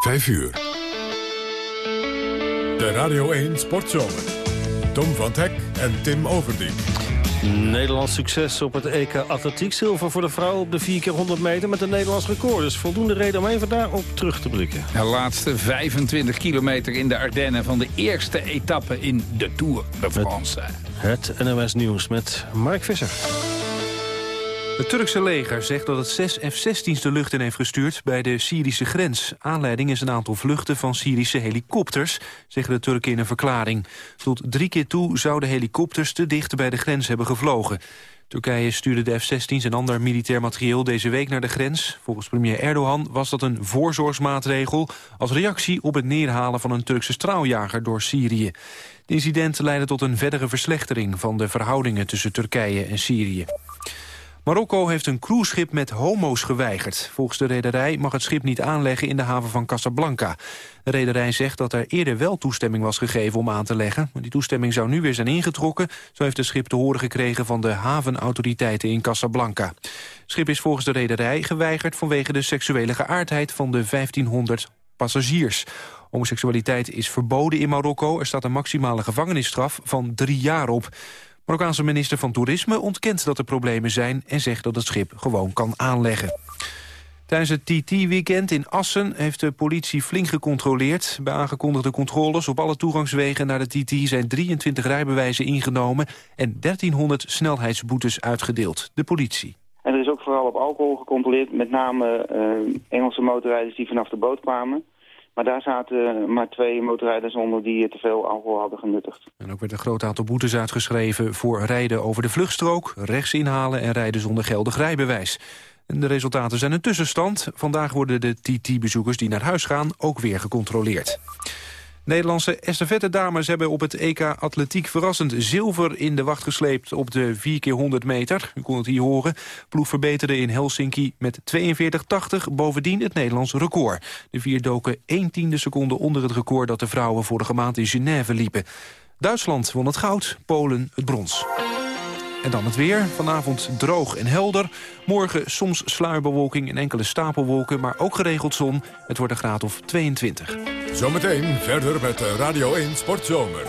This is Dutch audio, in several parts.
5 uur. De Radio 1 Sportzomer. Tom van Hek en Tim Overdien. Nederlands succes op het EK Atletiek Zilver voor de vrouw op de 4 keer 100 meter met een Nederlands record. Dus voldoende reden om even daarop terug te blikken. De laatste 25 kilometer in de Ardennen van de eerste etappe in de Tour de France. Het, het NOS Nieuws met Mark Visser. Het Turkse leger zegt dat het zes F-16's de lucht in heeft gestuurd bij de Syrische grens. Aanleiding is een aantal vluchten van Syrische helikopters, zeggen de Turken in een verklaring. Tot drie keer toe zouden helikopters te dicht bij de grens hebben gevlogen. Turkije stuurde de F-16's en ander militair materieel deze week naar de grens. Volgens premier Erdogan was dat een voorzorgsmaatregel... als reactie op het neerhalen van een Turkse straaljager door Syrië. Het incident leidde tot een verdere verslechtering... van de verhoudingen tussen Turkije en Syrië. Marokko heeft een cruiseschip met homo's geweigerd. Volgens de rederij mag het schip niet aanleggen in de haven van Casablanca. De rederij zegt dat er eerder wel toestemming was gegeven om aan te leggen. Maar die toestemming zou nu weer zijn ingetrokken. Zo heeft het schip te horen gekregen van de havenautoriteiten in Casablanca. Het schip is volgens de rederij geweigerd vanwege de seksuele geaardheid van de 1500 passagiers. Homoseksualiteit is verboden in Marokko. Er staat een maximale gevangenisstraf van drie jaar op. Marokkaanse minister van Toerisme ontkent dat er problemen zijn... en zegt dat het schip gewoon kan aanleggen. Tijdens het TT-weekend in Assen heeft de politie flink gecontroleerd. Bij aangekondigde controles op alle toegangswegen naar de TT... zijn 23 rijbewijzen ingenomen en 1300 snelheidsboetes uitgedeeld. De politie. En er is ook vooral op alcohol gecontroleerd. Met name uh, Engelse motorrijders die vanaf de boot kwamen. Maar daar zaten maar twee motorrijders onder die te veel alcohol hadden genuttigd. En ook werd een groot aantal boetes uitgeschreven voor rijden over de vluchtstrook, rechts inhalen en rijden zonder geldig rijbewijs. En de resultaten zijn een tussenstand. Vandaag worden de TT-bezoekers die naar huis gaan ook weer gecontroleerd. Nederlandse estafette-dames hebben op het EK Atletiek verrassend zilver in de wacht gesleept op de 4x100 meter. U kon het hier horen. Ploeg verbeterde in Helsinki met 42,80 bovendien het Nederlands record. De vier doken 1 tiende seconde onder het record dat de vrouwen vorige maand in Genève liepen. Duitsland won het goud, Polen het brons. En dan het weer. Vanavond droog en helder. Morgen soms sluierbewolking en enkele stapelwolken, maar ook geregeld zon. Het wordt een graad of 22. Zometeen verder met Radio 1 Sportzomer.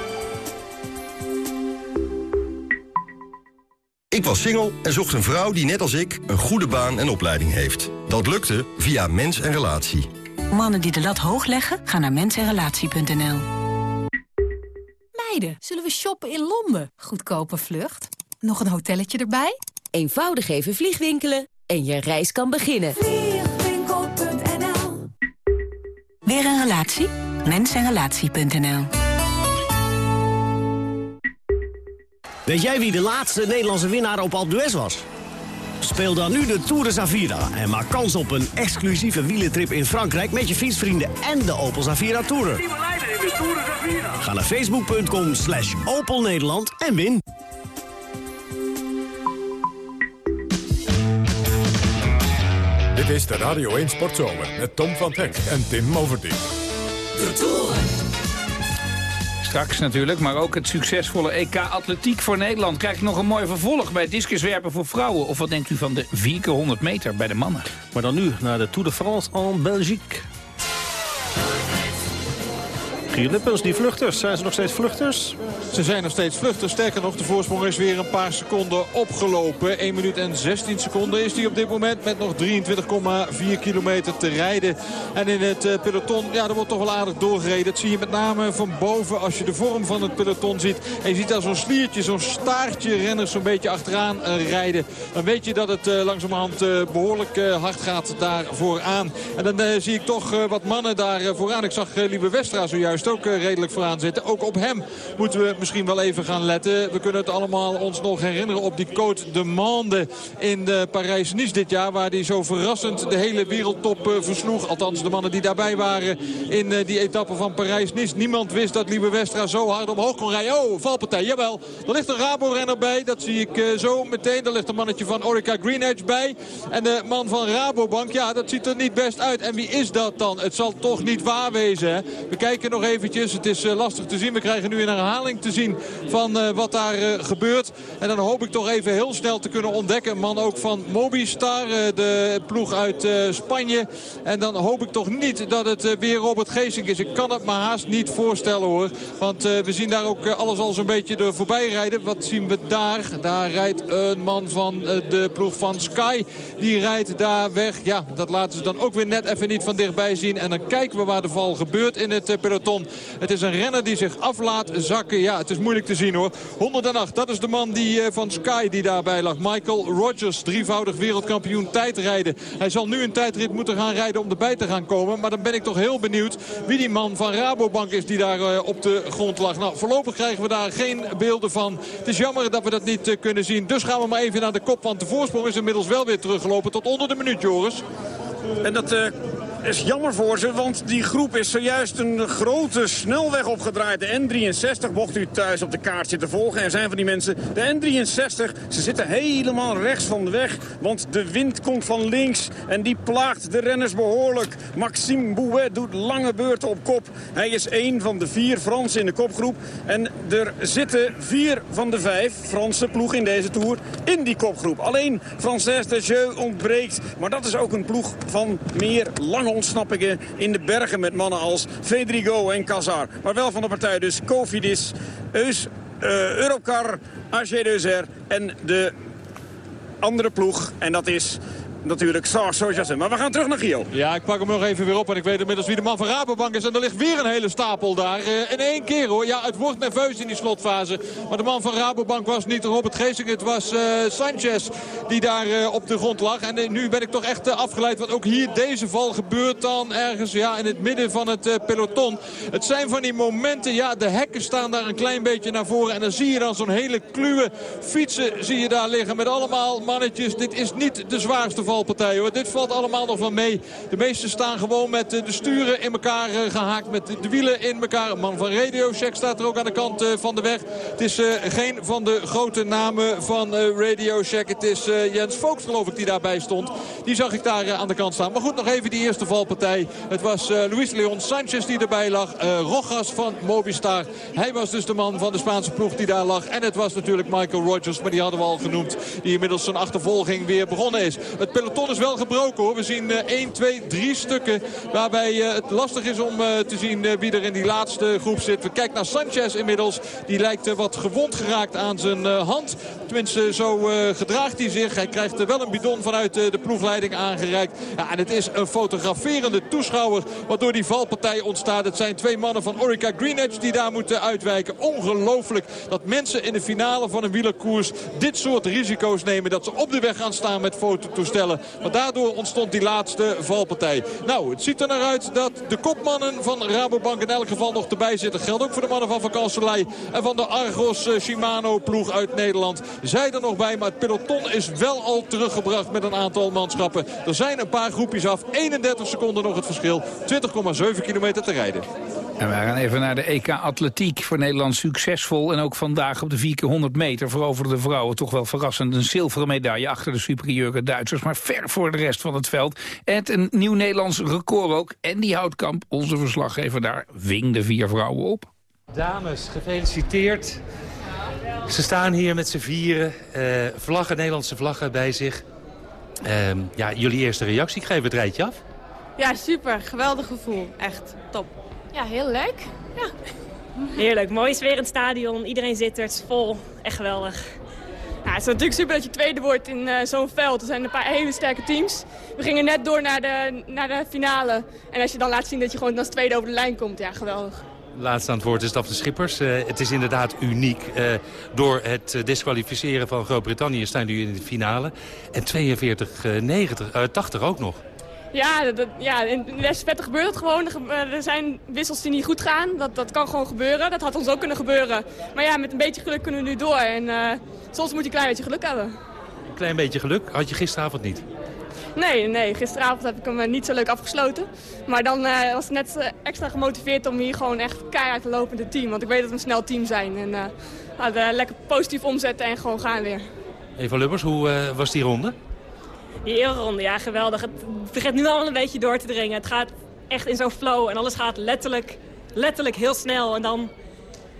Ik was single en zocht een vrouw die net als ik een goede baan en opleiding heeft. Dat lukte via Mens en Relatie. Mannen die de lat hoog leggen, gaan naar mensenrelatie.nl. Meiden, zullen we shoppen in Londen? Goedkope vlucht. Nog een hotelletje erbij? Eenvoudig even vliegwinkelen en je reis kan beginnen. Vliegwinkel.nl Weer een relatie? Mensenrelatie.nl Weet jij wie de laatste Nederlandse winnaar op Alpe d'Huez was? Speel dan nu de Tour de Zavira en maak kans op een exclusieve wielentrip in Frankrijk... met je fietsvrienden en de Opel Zavira Tourer. Ga naar facebook.com slash Opel Nederland en win. Is de Radio 1 Sportzomer met Tom van Hek en Tim Overdien. De Tour. Straks natuurlijk, maar ook het succesvolle EK Atletiek voor Nederland. Krijg ik nog een mooi vervolg bij discuswerpen voor vrouwen? Of wat denkt u van de 4x100 meter bij de mannen? Maar dan nu naar de Tour de France en Belgique. Gier die vluchters, zijn ze nog steeds vluchters? Ze zijn nog steeds vluchters. Sterker nog, de voorsprong is weer een paar seconden opgelopen. 1 minuut en 16 seconden is die op dit moment met nog 23,4 kilometer te rijden. En in het eh, peloton, ja, er wordt toch wel aardig doorgereden. Dat zie je met name van boven als je de vorm van het peloton ziet. En je ziet daar zo'n sliertje, zo'n staartje renners zo'n beetje achteraan eh, rijden. Dan weet je dat het uh, langzamerhand behoorlijk hard gaat daar vooraan. En dan zie ik toch wat mannen daar vooraan. Ik zag Lieve Westra zojuist ook redelijk vooraan zitten. Ook op hem moeten we misschien wel even gaan letten. We kunnen het allemaal ons nog herinneren op die Côte de Mande in de Parijs-Nice dit jaar. Waar hij zo verrassend de hele wereldtop uh, versloeg. Althans de mannen die daarbij waren in uh, die etappe van Parijs-Nice. Niemand wist dat Liebe Westra zo hard omhoog kon rijden. Oh, valpartij, jawel. Er ligt een Rabo-renner bij. Dat zie ik zo meteen. Er ligt een mannetje van Orica Green Edge bij. En de man van Rabobank, ja, dat ziet er niet best uit. En wie is dat dan? Het zal toch niet waar wezen? We kijken nog even eventjes. Het is lastig te zien. We krijgen nu een herhaling te zien van wat daar gebeurt. En dan hoop ik toch even heel snel te kunnen ontdekken. Een man ook van Mobistar, de ploeg uit Spanje. En dan hoop ik toch niet dat het weer Robert Geesink is. Ik kan het me haast niet voorstellen hoor. Want we zien daar ook alles al zo'n beetje er voorbij rijden. Wat zien we daar? Daar rijdt een man van de ploeg van Sky. Die rijdt daar weg. Ja, dat laten ze dan ook weer net even niet van dichtbij zien. En dan kijken we waar de val gebeurt in het peloton. Het is een renner die zich af laat zakken. Ja, het is moeilijk te zien hoor. 108, dat is de man die, van Sky die daarbij lag. Michael Rogers, drievoudig wereldkampioen tijdrijden. Hij zal nu een tijdrit moeten gaan rijden om erbij te gaan komen. Maar dan ben ik toch heel benieuwd wie die man van Rabobank is die daar op de grond lag. Nou, voorlopig krijgen we daar geen beelden van. Het is jammer dat we dat niet kunnen zien. Dus gaan we maar even naar de kop. Want de voorsprong is inmiddels wel weer teruggelopen tot onder de minuut, Joris. En dat is jammer voor ze, want die groep is zojuist een grote snelweg opgedraaid. De N63 mocht u thuis op de kaart zitten volgen. Er zijn van die mensen, de N63, ze zitten helemaal rechts van de weg. Want de wind komt van links en die plaagt de renners behoorlijk. Maxime Bouet doet lange beurten op kop. Hij is één van de vier Fransen in de kopgroep. En er zitten vier van de vijf Franse ploeg in deze Tour in die kopgroep. Alleen Frances de Jeu ontbreekt. Maar dat is ook een ploeg van meer lange ontsnappingen in de bergen met mannen als Federico en Cazar. Maar wel van de partij dus Cofidis, Eus, uh, Europcar, AG2R en de andere ploeg. En dat is natuurlijk Sarge Maar we gaan terug naar Gio. Ja, ik pak hem nog even weer op. En ik weet inmiddels wie de man van Rabobank is. En er ligt weer een hele stapel daar. Uh, in één keer hoor. Ja, het wordt nerveus in die slotfase. Maar de man van Rabobank was niet Robert Geesing. Het was uh, Sanchez die daar uh, op de grond lag. En nu ben ik toch echt afgeleid. Want ook hier deze val gebeurt dan ergens ja, in het midden van het peloton. Het zijn van die momenten. Ja, de hekken staan daar een klein beetje naar voren. En dan zie je dan zo'n hele kluwe fietsen zie je daar liggen. Met allemaal mannetjes. Dit is niet de zwaarste valpartij. Dit valt allemaal nog wel mee. De meesten staan gewoon met eh, de sturen in elkaar eh, gehaakt. Met de wielen in elkaar. Een man van Radio Shack staat er ook aan de kant eh, van de weg. Het is geen van de grote namen van Radio Shack. Het is Jens Voogd geloof ik die daarbij stond. Die zag ik daar aan de kant staan. Maar goed, nog even die eerste valpartij. Het was Luis Leon Sanchez die erbij lag. Rojas van Mobistar. Hij was dus de man van de Spaanse ploeg die daar lag. En het was natuurlijk Michael Rogers. Maar die hadden we al genoemd. Die inmiddels zijn achtervolging weer begonnen is. Het peloton is wel gebroken hoor. We zien 1, 2, 3 stukken waarbij uh, het lastig is om uh, te zien uh, wie er in die laatste groep zit. We kijken naar Sanchez inmiddels. Die lijkt wat gewond geraakt aan zijn hand. Tenminste, zo gedraagt hij zich. Hij krijgt wel een bidon vanuit de ploegleiding aangereikt. Ja, en het is een fotograferende toeschouwer waardoor die valpartij ontstaat. Het zijn twee mannen van Orica Greenedge die daar moeten uitwijken. Ongelooflijk dat mensen in de finale van een wielerkoers dit soort risico's nemen. Dat ze op de weg gaan staan met fototoestellen. Maar daardoor ontstond die laatste valpartij. Nou, het ziet er naar uit dat de kopmannen van Rabobank in elk geval nog erbij zitten. Geldt ook voor de mannen van Van Kanselij en van de Argos eh, Shimano ploeg uit Nederland. Zij er nog bij, maar het peloton is wel al teruggebracht met een aantal manschappen. Er zijn een paar groepjes af. 31 seconden nog het verschil. 20,7 kilometer te rijden. En we gaan even naar de EK Atletiek. Voor Nederland succesvol. En ook vandaag op de 4 keer 100 meter veroverden de vrouwen toch wel verrassend een zilveren medaille achter de superieure Duitsers. Maar ver voor de rest van het veld. En een nieuw Nederlands record ook. En die Houtkamp, onze verslaggever daar, ving de vier vrouwen op. Dames, gefeliciteerd. Ze staan hier met z'n vieren. Uh, vlaggen, Nederlandse vlaggen bij zich. Uh, ja, jullie eerste reactie. Ik geef het rijtje af. Ja, super. Geweldig gevoel. Echt top. Ja, heel leuk. Ja. Heerlijk. Mooi sfeer in het stadion. Iedereen zit er. Het is vol. Echt geweldig. Ja, het is natuurlijk super dat je tweede wordt in uh, zo'n veld. Er zijn een paar hele sterke teams. We gingen net door naar de, naar de finale. En als je dan laat zien dat je gewoon als tweede over de lijn komt, ja, geweldig. Laatste aan het woord is Daphne Schippers. Uh, het is inderdaad uniek. Uh, door het disqualificeren van Groot-Brittannië staan jullie in de finale. En 42, 90, 80 ook nog. Ja, dat, ja, in de vetten gebeurt het gewoon. Er zijn wissels die niet goed gaan. Dat, dat kan gewoon gebeuren. Dat had ons ook kunnen gebeuren. Maar ja, met een beetje geluk kunnen we nu door. En uh, soms moet je een klein beetje geluk hebben. Een klein beetje geluk had je gisteravond niet? Nee, nee, gisteravond heb ik hem eh, niet zo leuk afgesloten. Maar dan uh, was ik net extra gemotiveerd om hier gewoon echt keihard te lopen in het team. Want ik weet dat we een snel team zijn. En lekker positief omzetten en gewoon gaan weer. Eva Lubbers, hoe was die ronde? Die eerronde, ja, geweldig. Het begint nu al een beetje door te dringen. Het gaat echt in zo'n flow en alles gaat letterlijk letterlijk heel snel. En dan,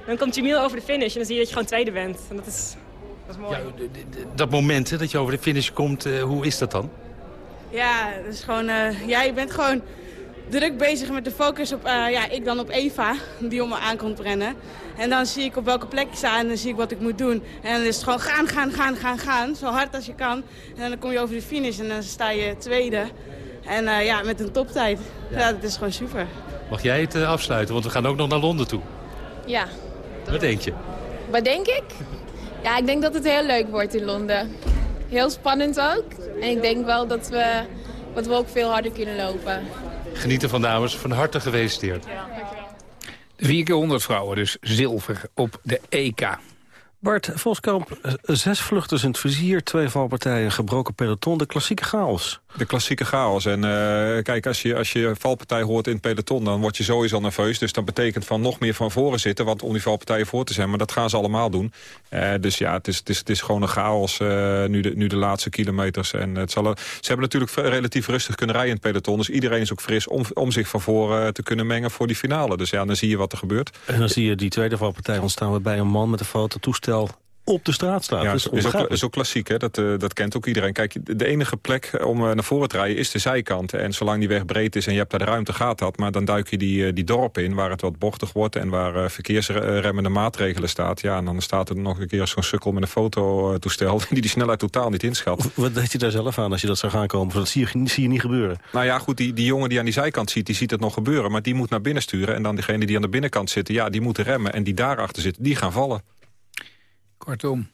dan komt Jamil over de finish en dan zie je dat je gewoon tweede bent. En dat is, dat is mooi. Ja, dat moment hè, dat je over de finish komt, uh, hoe is dat dan? Ja, dat is gewoon, uh, ja, je bent gewoon druk bezig met de focus op, uh, ja, ik dan op Eva, die om me aan komt rennen. En dan zie ik op welke plek ik sta en dan zie ik wat ik moet doen. En dan is het gewoon gaan, gaan, gaan, gaan, gaan, zo hard als je kan. En dan kom je over de finish en dan sta je tweede. En uh, ja, met een toptijd. Ja. ja, dat is gewoon super. Mag jij het uh, afsluiten, want we gaan ook nog naar Londen toe. Ja. Wat denk je? Wat denk ik? Ja, ik denk dat het heel leuk wordt in Londen. Heel spannend ook. En ik denk wel dat we, dat we ook veel harder kunnen lopen. Genieten van dames, van harte gefeliciteerd. De 4 keer 100 vrouwen dus zilver op de EK. Bart Voskamp, zes vluchters in het vizier, twee valpartijen, gebroken peloton, de klassieke chaos. De klassieke chaos. En uh, kijk, als je, als je valpartij hoort in het peloton, dan word je sowieso nerveus. Dus dat betekent van nog meer van voren zitten, want om die valpartijen voor te zijn. Maar dat gaan ze allemaal doen. Uh, dus ja, het is, het is, het is gewoon een chaos uh, nu, de, nu de laatste kilometers. En het zal, ze hebben natuurlijk relatief rustig kunnen rijden in het peloton. Dus iedereen is ook fris om, om zich van voren te kunnen mengen voor die finale. Dus ja, dan zie je wat er gebeurt. En dan zie je die tweede valpartij ontstaan waarbij een man met een fototoestel op de straat staat. Ja, dat is, ook, is ook klassiek, hè? Dat, uh, dat kent ook iedereen. Kijk, de enige plek om uh, naar voren te rijden is de zijkant. En zolang die weg breed is en je hebt daar de ruimte, gaat dat. Maar dan duik je die, uh, die dorpen in waar het wat bochtig wordt... en waar verkeersremmende maatregelen staat. Ja, en dan staat er nog een keer zo'n sukkel met een fototoestel... die die snelheid totaal niet inschat. Wat deed je daar zelf aan als je dat zou gaan komen? Dat zie je, zie je niet gebeuren. Nou ja, goed, die, die jongen die aan die zijkant ziet, die ziet het nog gebeuren. Maar die moet naar binnen sturen. En dan degene die aan de binnenkant zitten, ja, die moeten remmen. En die daarachter zitten, die gaan vallen. Kortom.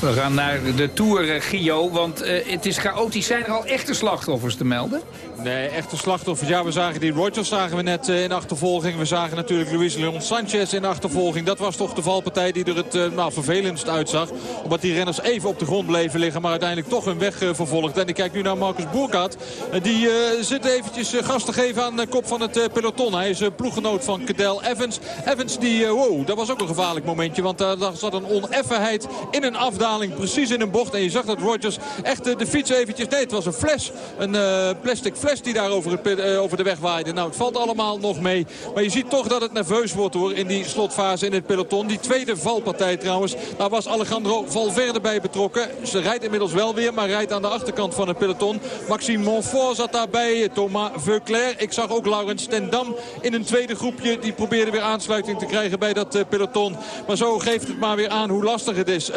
We gaan naar de Tour, Gio, want uh, het is chaotisch. Zijn er al echte slachtoffers te melden? Nee, echte slachtoffers. Ja, we zagen die Rogers zagen we net uh, in achtervolging. We zagen natuurlijk Luis Leon Sanchez in achtervolging. Dat was toch de valpartij die er het uh, nou, vervelendst uitzag. Omdat die renners even op de grond bleven liggen, maar uiteindelijk toch hun weg vervolgd. En ik kijk nu naar Marcus Boerkaat. die zit eventjes gas te geven aan de kop van het peloton. Hij is ploeggenoot van Cadel Evans. Evans, die, wow, dat was ook een gevaarlijk momentje. Want daar zat een oneffenheid in een afdaling. Precies in een bocht. En je zag dat Rogers echt de fiets eventjes... Nee, het was een fles. Een plastic fles die daar over, het, uh, over de weg waaide. Nou, het valt allemaal nog mee. Maar je ziet toch dat het nerveus wordt hoor in die slotfase in het peloton. Die tweede valpartij trouwens. Daar was Alejandro Valverde bij betrokken. Ze rijdt inmiddels wel weer, maar rijdt aan de achterkant van het peloton. Maxime Monfort zat daarbij. Thomas Veuclair. Ik zag ook Laurens Stendam in een tweede groepje. Die probeerde weer aansluiting te krijgen bij dat uh, peloton. Maar zo geeft het maar weer aan hoe lastig het is. Uh,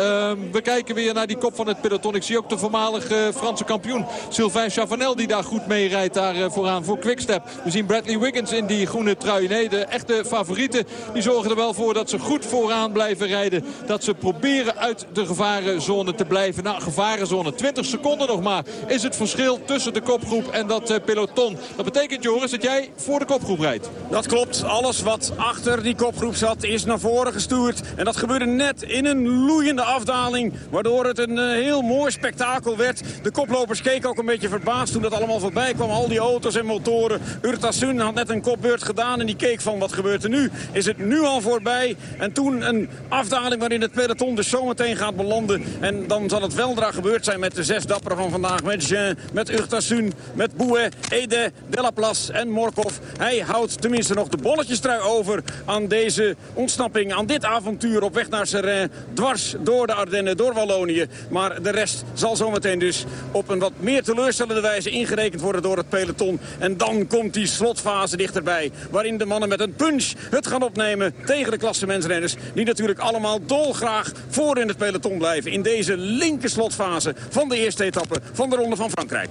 we kijken weer naar die kop van het peloton. Ik zie ook de voormalige Franse kampioen Sylvain Chavanel die daar goed mee rijdt daar eh, vooraan voor Quickstep. We zien Bradley Wiggins in die groene trui. Nee, de echte favorieten die zorgen er wel voor dat ze goed vooraan blijven rijden. Dat ze proberen uit de gevarenzone te blijven. Nou, gevarenzone, 20 seconden nog maar is het verschil tussen de kopgroep en dat uh, peloton. Dat betekent, Joris, dat jij voor de kopgroep rijdt. Dat klopt. Alles wat achter die kopgroep zat is naar voren gestuurd. En dat gebeurde net in een loeiende afdaling. Waardoor het een uh, heel mooi spektakel werd. De koplopers keken ook een beetje verbaasd toen dat allemaal voorbij kwam al die auto's en motoren. Urtasun had net een kopbeurt gedaan en die keek van wat gebeurt er nu. Is het nu al voorbij? En toen een afdaling waarin het peloton dus zometeen gaat belanden. En dan zal het weldra gebeurd zijn met de zes dapperen van vandaag. Met Jean, met Urtasun, met Bouet, Ede, Delaplace en Morkov. Hij houdt tenminste nog de bolletjestrui over aan deze ontsnapping. Aan dit avontuur op weg naar Serrain. Dwars door de Ardennen, door Wallonië. Maar de rest zal zometeen dus op een wat meer teleurstellende wijze ingerekend worden door het peloton. En dan komt die slotfase dichterbij. Waarin de mannen met een punch het gaan opnemen tegen de klassementsrenners. Die natuurlijk allemaal dolgraag voor in het peloton blijven. In deze linker slotfase van de eerste etappe van de Ronde van Frankrijk.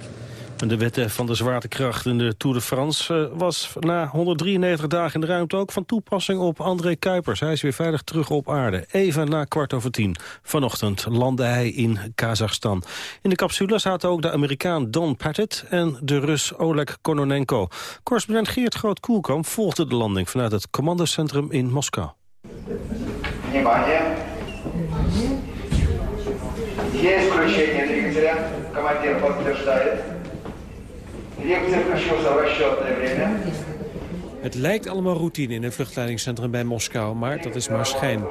De wet van de zwaartekracht in de Tour de France eh, was na 193 dagen in de ruimte ook van toepassing op André Kuipers. Hij is weer veilig terug op aarde. Even na kwart over tien. Vanochtend landde hij in Kazachstan. In de capsule zaten ook de Amerikaan Don Pettit en de Rus Oleg Kononenko. Correspondent Geert Groot-Koelkamp volgde de landing vanuit het commandocentrum in Moskou. Есть включение двигателя. Командир подтверждает. Het lijkt allemaal routine in een vluchtleidingscentrum bij Moskou, maar dat is maar schijn.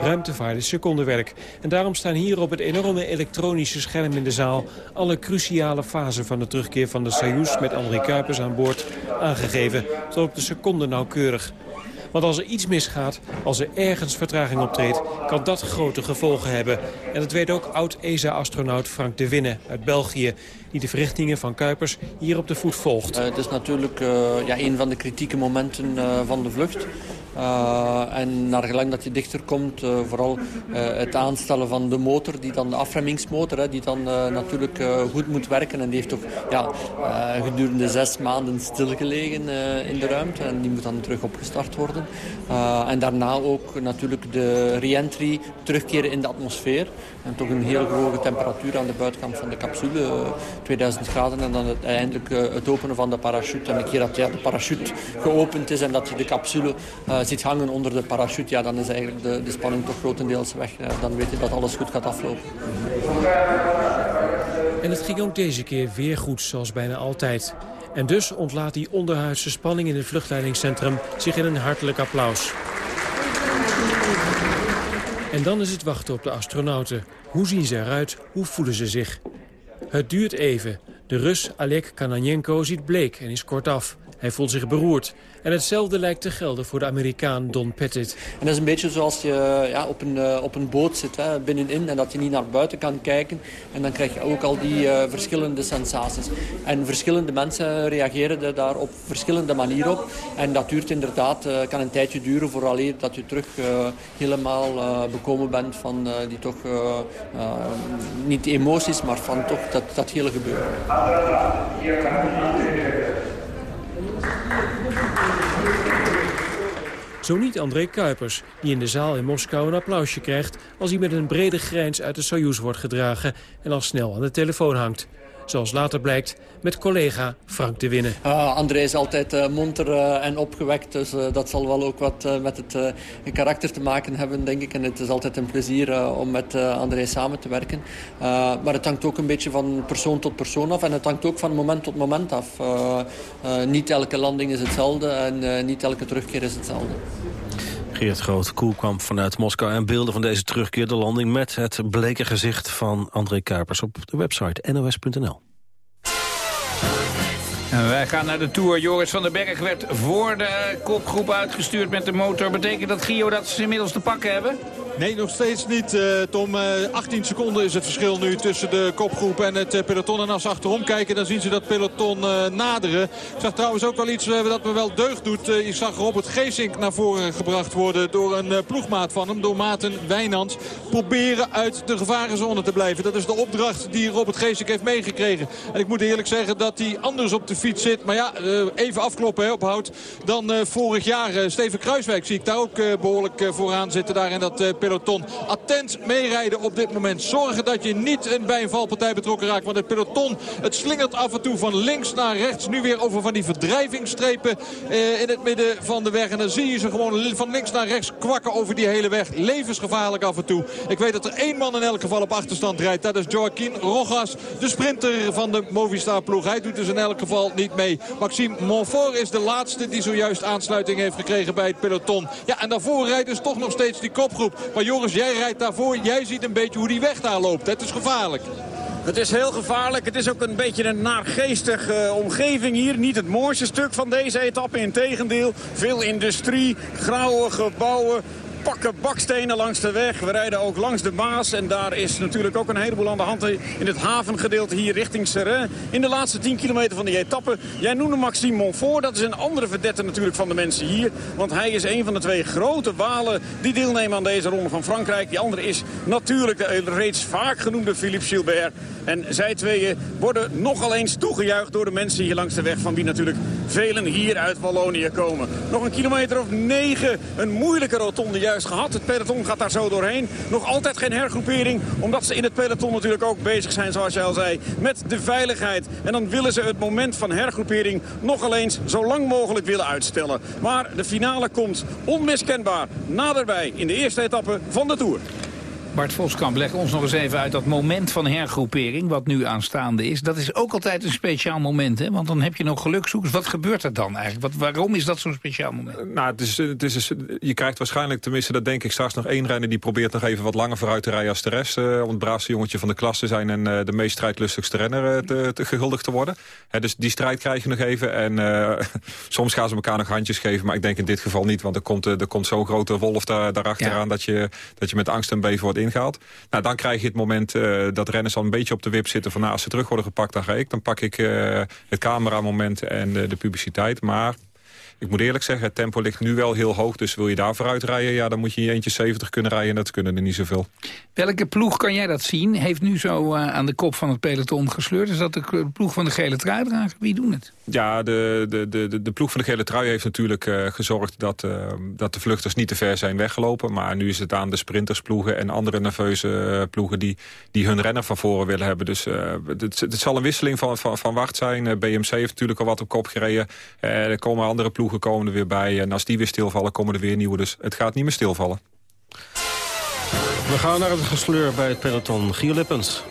ruimtevaarders secondenwerk. En daarom staan hier op het enorme elektronische scherm in de zaal... alle cruciale fasen van de terugkeer van de Soyuz met André Kuipers aan boord aangegeven. Tot op de seconde nauwkeurig. Want als er iets misgaat, als er ergens vertraging optreedt... kan dat grote gevolgen hebben. En dat weet ook oud-ESA-astronaut Frank de Winne uit België... die de verrichtingen van Kuipers hier op de voet volgt. Uh, het is natuurlijk uh, ja, een van de kritieke momenten uh, van de vlucht. Uh, en naar gelang dat je dichter komt, uh, vooral uh, het aanstellen van de motor, die dan de afremmingsmotor, hè, die dan natuurlijk goed moet werken. En die heeft toch ja, gedurende zes maanden stilgelegen in de ruimte. En die moet dan terug opgestart worden. en daarna ook natuurlijk de re-entry, terugkeren in de atmosfeer. En toch een heel hoge temperatuur aan de buitenkant van de capsule, 2000 graden. En dan het, eindelijk het openen van de parachute. En een keer dat ja, de parachute geopend is en dat je de capsule zit hangen onder de parachute, ja, dan is eigenlijk de, de spanning toch grotendeels weg. dan weet je dat alles goed gaat aflopen. En het ging ook deze keer weer goed, zoals bijna altijd. En dus ontlaat die onderhuidse spanning in het vluchtleidingscentrum zich in een hartelijk applaus. En dan is het wachten op de astronauten. Hoe zien ze eruit? Hoe voelen ze zich? Het duurt even. De Rus Alek Kananenko ziet bleek en is kortaf. Hij voelt zich beroerd. En hetzelfde lijkt te gelden voor de Amerikaan Don Pettit. En dat is een beetje zoals je ja, op, een, uh, op een boot zit, hè, binnenin, en dat je niet naar buiten kan kijken. En dan krijg je ook al die uh, verschillende sensaties. En verschillende mensen reageren daar op verschillende manieren op. En dat duurt inderdaad, uh, kan een tijdje duren vooraleer dat je terug helemaal bekomen bent van die toch, niet emoties, maar van toch dat, dat hele gebeuren. Zo niet André Kuipers, die in de zaal in Moskou een applausje krijgt... als hij met een brede grijns uit de Soyuz wordt gedragen... en al snel aan de telefoon hangt. Zoals later blijkt met collega Frank de Winnen. Uh, André is altijd uh, monter uh, en opgewekt. Dus dat zal wel ook wat met het karakter te maken hebben, denk ik. En het is altijd een plezier om met André samen te werken. maar het hangt ook een beetje van persoon tot persoon af. En het hangt ook van moment tot moment af. niet elke landing is hetzelfde en niet elke terugkeer is hetzelfde. Geert Groot Koel kwam vanuit Moskou en beelden van deze terugkeer de landing met het bleke gezicht van André Kuipers op de website nos.nl. En wij gaan naar de Tour. Joris van den Berg werd voor de kopgroep uitgestuurd met de motor. Betekent dat, Gio, dat ze inmiddels te pakken hebben? Nee, nog steeds niet, uh, Tom. Uh, 18 seconden is het verschil nu tussen de kopgroep en het uh, peloton. En als ze achterom kijken, dan zien ze dat peloton naderen. Ik zag trouwens ook wel iets dat me wel deugd doet. ik zag Robert Geesink naar voren gebracht worden door een ploegmaat van hem. Door Maarten Wijnands. Proberen uit de gevarenzone te blijven. Dat is de opdracht die Robert Geesink heeft meegekregen. En ik moet eerlijk zeggen dat hij anders op de fiets zit. Maar ja, even afkloppen hè, op dan vorig jaar. Steven Kruiswijk zie ik daar ook behoorlijk vooraan zitten. Daar in dat peloton. Attent meerijden op dit moment. Zorgen dat je niet bij een valpartij betrokken raakt. Want het peloton het slingert af en toe van links naar rechts. Nu weer over van die verdrijvingsstrepen eh, in het midden van de weg. En dan zie je ze gewoon van links naar rechts kwakken over die hele weg. Levensgevaarlijk af en toe. Ik weet dat er één man in elk geval op achterstand rijdt. Dat is Joaquin Rojas, de sprinter van de Movistar ploeg. Hij doet dus in elk geval niet mee. Maxime Monfort is de laatste die zojuist aansluiting heeft gekregen bij het peloton. Ja, en daarvoor rijdt dus toch nog steeds die kopgroep. Maar Joris, jij rijdt daarvoor. Jij ziet een beetje hoe die weg daar loopt. Het is gevaarlijk. Het is heel gevaarlijk. Het is ook een beetje een naargeestige omgeving hier. Niet het mooiste stuk van deze etappe. Integendeel, veel industrie, grauwe gebouwen pakken bakstenen langs de weg. We rijden ook langs de Maas. En daar is natuurlijk ook een heleboel aan de hand in het havengedeelte hier richting Serrain. In de laatste 10 kilometer van die etappe. Jij noemde Maxime Monfort. Dat is een andere verdette natuurlijk van de mensen hier. Want hij is een van de twee grote walen die deelnemen aan deze ronde van Frankrijk. Die andere is natuurlijk de reeds vaak genoemde Philippe Gilbert. En zij tweeën worden nogal eens toegejuicht door de mensen hier langs de weg. Van wie natuurlijk velen hier uit Wallonië komen. Nog een kilometer of negen. Een moeilijke rotonde juist gehad. Het peloton gaat daar zo doorheen. Nog altijd geen hergroepering. Omdat ze in het peloton natuurlijk ook bezig zijn, zoals jij al zei, met de veiligheid. En dan willen ze het moment van hergroepering nogal eens zo lang mogelijk willen uitstellen. Maar de finale komt onmiskenbaar naderbij in de eerste etappe van de Tour. Bart Voskamp, leg ons nog eens even uit dat moment van hergroepering... wat nu aanstaande is. Dat is ook altijd een speciaal moment, hè? Want dan heb je nog gelukzoekers. Wat gebeurt er dan eigenlijk? Wat, waarom is dat zo'n speciaal moment? Nou, het is, het is, je krijgt waarschijnlijk, tenminste dat denk ik... straks nog één renner die probeert nog even wat langer vooruit te rijden als de rest. om het braafste jongetje van de klas te zijn... en de meest strijdlustigste renner te, te, gehuldigd te worden. dus die strijd krijg je nog even. En soms gaan ze elkaar nog handjes geven. Maar ik denk in dit geval niet, want er komt, er komt zo'n grote wolf daar, daarachter dat, je, dat je met angst en beven wordt ingehaald. Nou, dan krijg je het moment uh, dat renners al een beetje op de wip zitten... van nou, als ze terug worden gepakt, dan ga ik. Dan pak ik uh, het cameramoment en de publiciteit. Maar ik moet eerlijk zeggen, het tempo ligt nu wel heel hoog. Dus wil je daar vooruit rijden, ja, dan moet je in eentje 70 kunnen rijden. En dat kunnen er niet zoveel. Welke ploeg kan jij dat zien? Heeft nu zo uh, aan de kop van het peloton gesleurd? Is dat de ploeg van de gele truidrager? Wie doen het? Ja, de, de, de, de ploeg van de gele trui heeft natuurlijk uh, gezorgd... Dat, uh, dat de vluchters niet te ver zijn weggelopen. Maar nu is het aan de sprintersploegen en andere nerveuze ploegen... Die, die hun renner van voren willen hebben. Dus het, het, zal een wisseling van, van, van wacht zijn. BMC heeft natuurlijk al wat op kop gereden. er komen andere ploegen komen er weer bij. En als die weer stilvallen, komen er weer nieuwe. Dus het gaat niet meer stilvallen. We gaan naar het gesleur bij het peloton. Gio Lippens.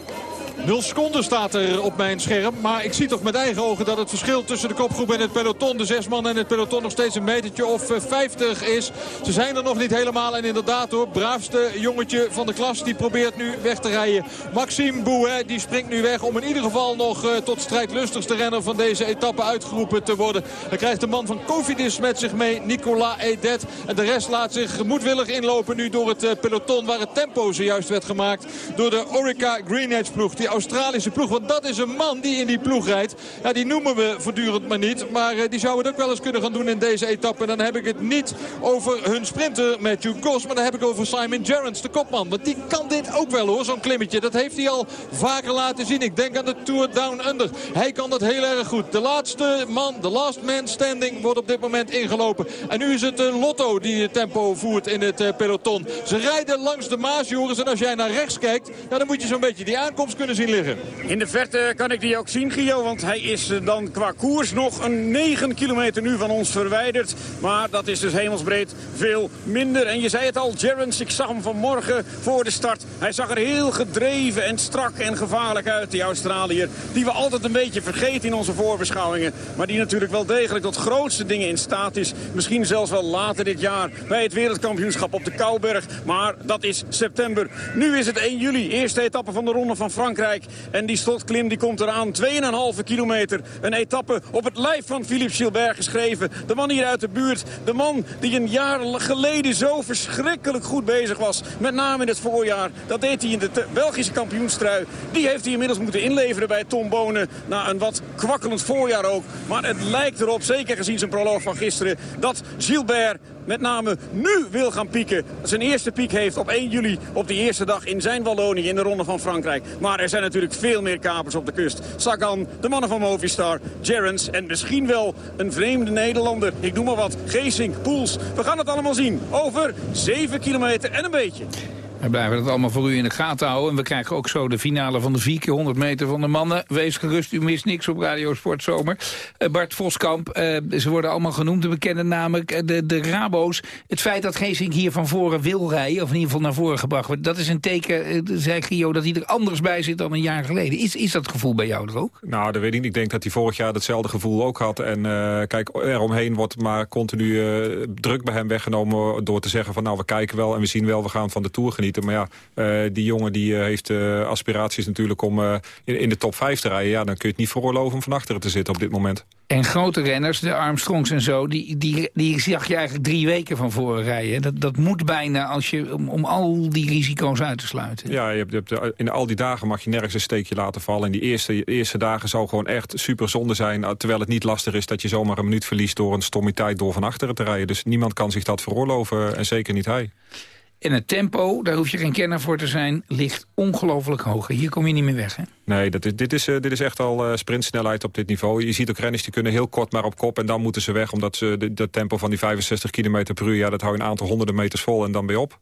0 seconden staat er op mijn scherm. Maar ik zie toch met eigen ogen dat het verschil tussen de kopgroep en het peloton... de zes man en het peloton nog steeds een metertje of 50 eh, is. Ze zijn er nog niet helemaal. En inderdaad hoor, braafste jongetje van de klas... die probeert nu weg te rijden. Maxime Bouet die springt nu weg om in ieder geval nog uh, tot strijdlustigste renner... van deze etappe uitgeroepen te worden. Dan krijgt de man van Cofidis met zich mee, Nicolas Edet. En de rest laat zich moedwillig inlopen nu door het uh, peloton... waar het tempo zojuist werd gemaakt door de Orica Green Edge ploeg. Die Australische ploeg. Want dat is een man die in die ploeg rijdt. Ja, die noemen we voortdurend maar niet. Maar uh, die zou het ook wel eens kunnen gaan doen in deze etappe. En dan heb ik het niet over hun sprinter Matthew Goss. Maar dan heb ik over Simon Gerrans, de kopman. Want die kan dit ook wel hoor, zo'n klimmetje. Dat heeft hij al vaker laten zien. Ik denk aan de Tour Down Under. Hij kan dat heel erg goed. De laatste man, de last man standing, wordt op dit moment ingelopen. En nu is het een Lotto die het tempo voert in het uh, peloton. Ze rijden langs de Maas. En als jij naar rechts kijkt, dan moet je zo'n beetje die aankomst kunnen zien liggen. In de verte kan ik die ook zien, Gio. Want hij is eh, dan qua koers nog een 9 kilometer nu van ons verwijderd. Maar dat is dus hemelsbreed veel minder. En je zei het al, Gerrans, ik zag hem vanmorgen voor de start. Hij zag er heel gedreven en strak en gevaarlijk uit, die Australiër. Die we altijd een beetje vergeten in onze voorbeschouwingen. Maar die natuurlijk wel degelijk tot grootste dingen in staat is. Misschien zelfs wel later dit jaar bij het wereldkampioenschap op de Kouberg. Maar dat is september. Nu is het 1 juli, eerste etappe van de Ronde van Frankrijk. En die slotklim die komt eraan. 2,5 kilometer. Een etappe op het lijf van Philippe Gilbert geschreven. De man hier uit de buurt. De man die een jaar geleden zo verschrikkelijk goed bezig was. Met name in het voorjaar. Dat deed hij in de Belgische kampioenstrui. Die heeft hij inmiddels moeten inleveren bij Tom Bonen. Na een wat kwakkelend voorjaar ook. Maar het lijkt erop, zeker gezien zijn proloog van gisteren... dat Gilbert met name nu wil gaan pieken. Zijn eerste piek heeft op 1 juli op die eerste dag in zijn Wallonië in de Ronde van Frankrijk. Maar er zijn natuurlijk veel meer kapers op de kust. Sagan, de mannen van Movistar, Gerrans en misschien wel een vreemde Nederlander. Ik noem maar wat, Geesink, Poels. We gaan het allemaal zien over 7 kilometer en een beetje. We blijven het allemaal voor u in de gaten houden. En we krijgen ook zo de finale van de 4 keer 100 meter van de mannen. Wees gerust, u mist niks op Radio Sport Zomer. Uh, Bart Voskamp, uh, ze worden allemaal genoemd, de bekende namen. Uh, de, de Rabo's. Het feit dat Geesink hier van voren wil rijden, of in ieder geval naar voren gebracht wordt... dat is een teken, zei Gio, dat hij er anders bij zit dan een jaar geleden. Is, is dat gevoel bij jou er ook? Nou, dat weet ik niet. Ik denk dat hij vorig jaar hetzelfde gevoel ook had. En kijk, eromheen wordt maar continu druk bij hem weggenomen... door te zeggen van nou, we kijken wel en we zien wel, we gaan van de Tour genieten. Maar ja, uh, die jongen die uh, heeft uh, aspiraties natuurlijk om in, in, de top 5 te rijden. Ja, dan kun je het niet veroorloven om van achteren te zitten op dit moment. En grote renners, de Armstrongs en zo, die, die, die zag je eigenlijk drie weken van voren rijden. Dat, dat moet bijna als je, om, om al die risico's uit te sluiten. Ja, je hebt, je hebt, in al die dagen mag je nergens een steekje laten vallen. En die eerste, eerste dagen zou gewoon echt super zonde zijn. Terwijl het niet lastig is dat je zomaar een minuut verliest door een stommiteit door van achteren te rijden. Dus niemand kan zich dat veroorloven en zeker niet hij. En het tempo, daar hoef je geen kenner voor te zijn, ligt ongelooflijk hoog. Hier kom je niet meer weg, hè? Nee, dat is, dit, is, uh, dit is echt al uh, sprintsnelheid op dit niveau. Je ziet ook renners die kunnen heel kort maar op kop en dan moeten ze weg... omdat ze de, de tempo van die 65 km per uur, ja, dat hou je een aantal honderden meters vol en dan ben je op.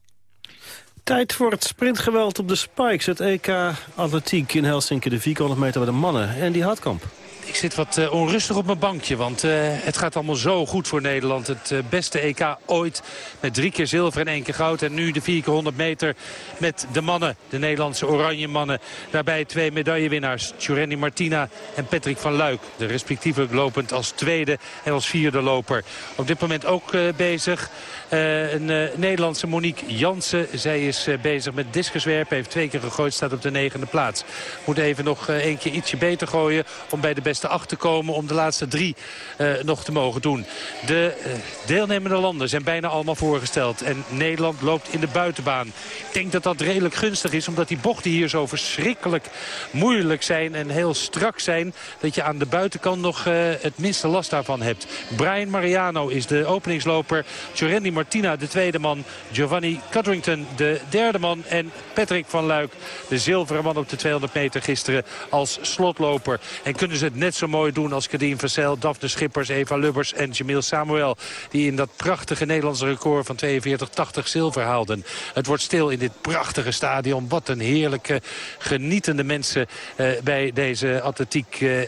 Tijd voor het sprintgeweld op de Spikes. Het EK Atletiek in Helsinki, de 400 meter bij de mannen. En die Hartkamp. Ik zit wat uh, onrustig op mijn bankje. Want uh, het gaat allemaal zo goed voor Nederland. Het uh, beste EK ooit. Met drie keer zilver en één keer goud. En nu de 4 keer 100 meter met de mannen. De Nederlandse oranje mannen. Daarbij twee medaillewinnaars. Tjurenny Martina en Patrick van Luik. De respectievelijk lopend als tweede en als vierde loper. Op dit moment ook bezig. een Nederlandse Monique Jansen. Zij is bezig met discuswerpen. Heeft twee keer gegooid. Staat op de negende plaats. Moet even nog één keer ietsje beter gooien. Om bij de beste acht te komen om de laatste drie uh, nog te mogen doen. De uh, deelnemende landen zijn bijna allemaal voorgesteld. En Nederland loopt in de buitenbaan. Ik denk dat dat redelijk gunstig is. Omdat die bochten hier zo verschrikkelijk moeilijk zijn. En heel strak zijn. Dat je aan de buitenkant nog uh, het minste last daarvan hebt. Brian Mariano is de openingsloper. Giorendi Martina de tweede man. Giovanni Codrington de derde man. En Patrick van Luik de zilveren man op de 200 meter gisteren als slotloper. En kunnen ze het net zo mooi doen als Kadien Vassel, Daphne Schippers, Eva Lubbers en Jamil Samuel. Die in dat prachtige Nederlandse record van 42-80 zilver haalden. Het wordt stil in dit prachtige stadion. Wat een heerlijke, genietende mensen uh, bij deze atletiek... Uh,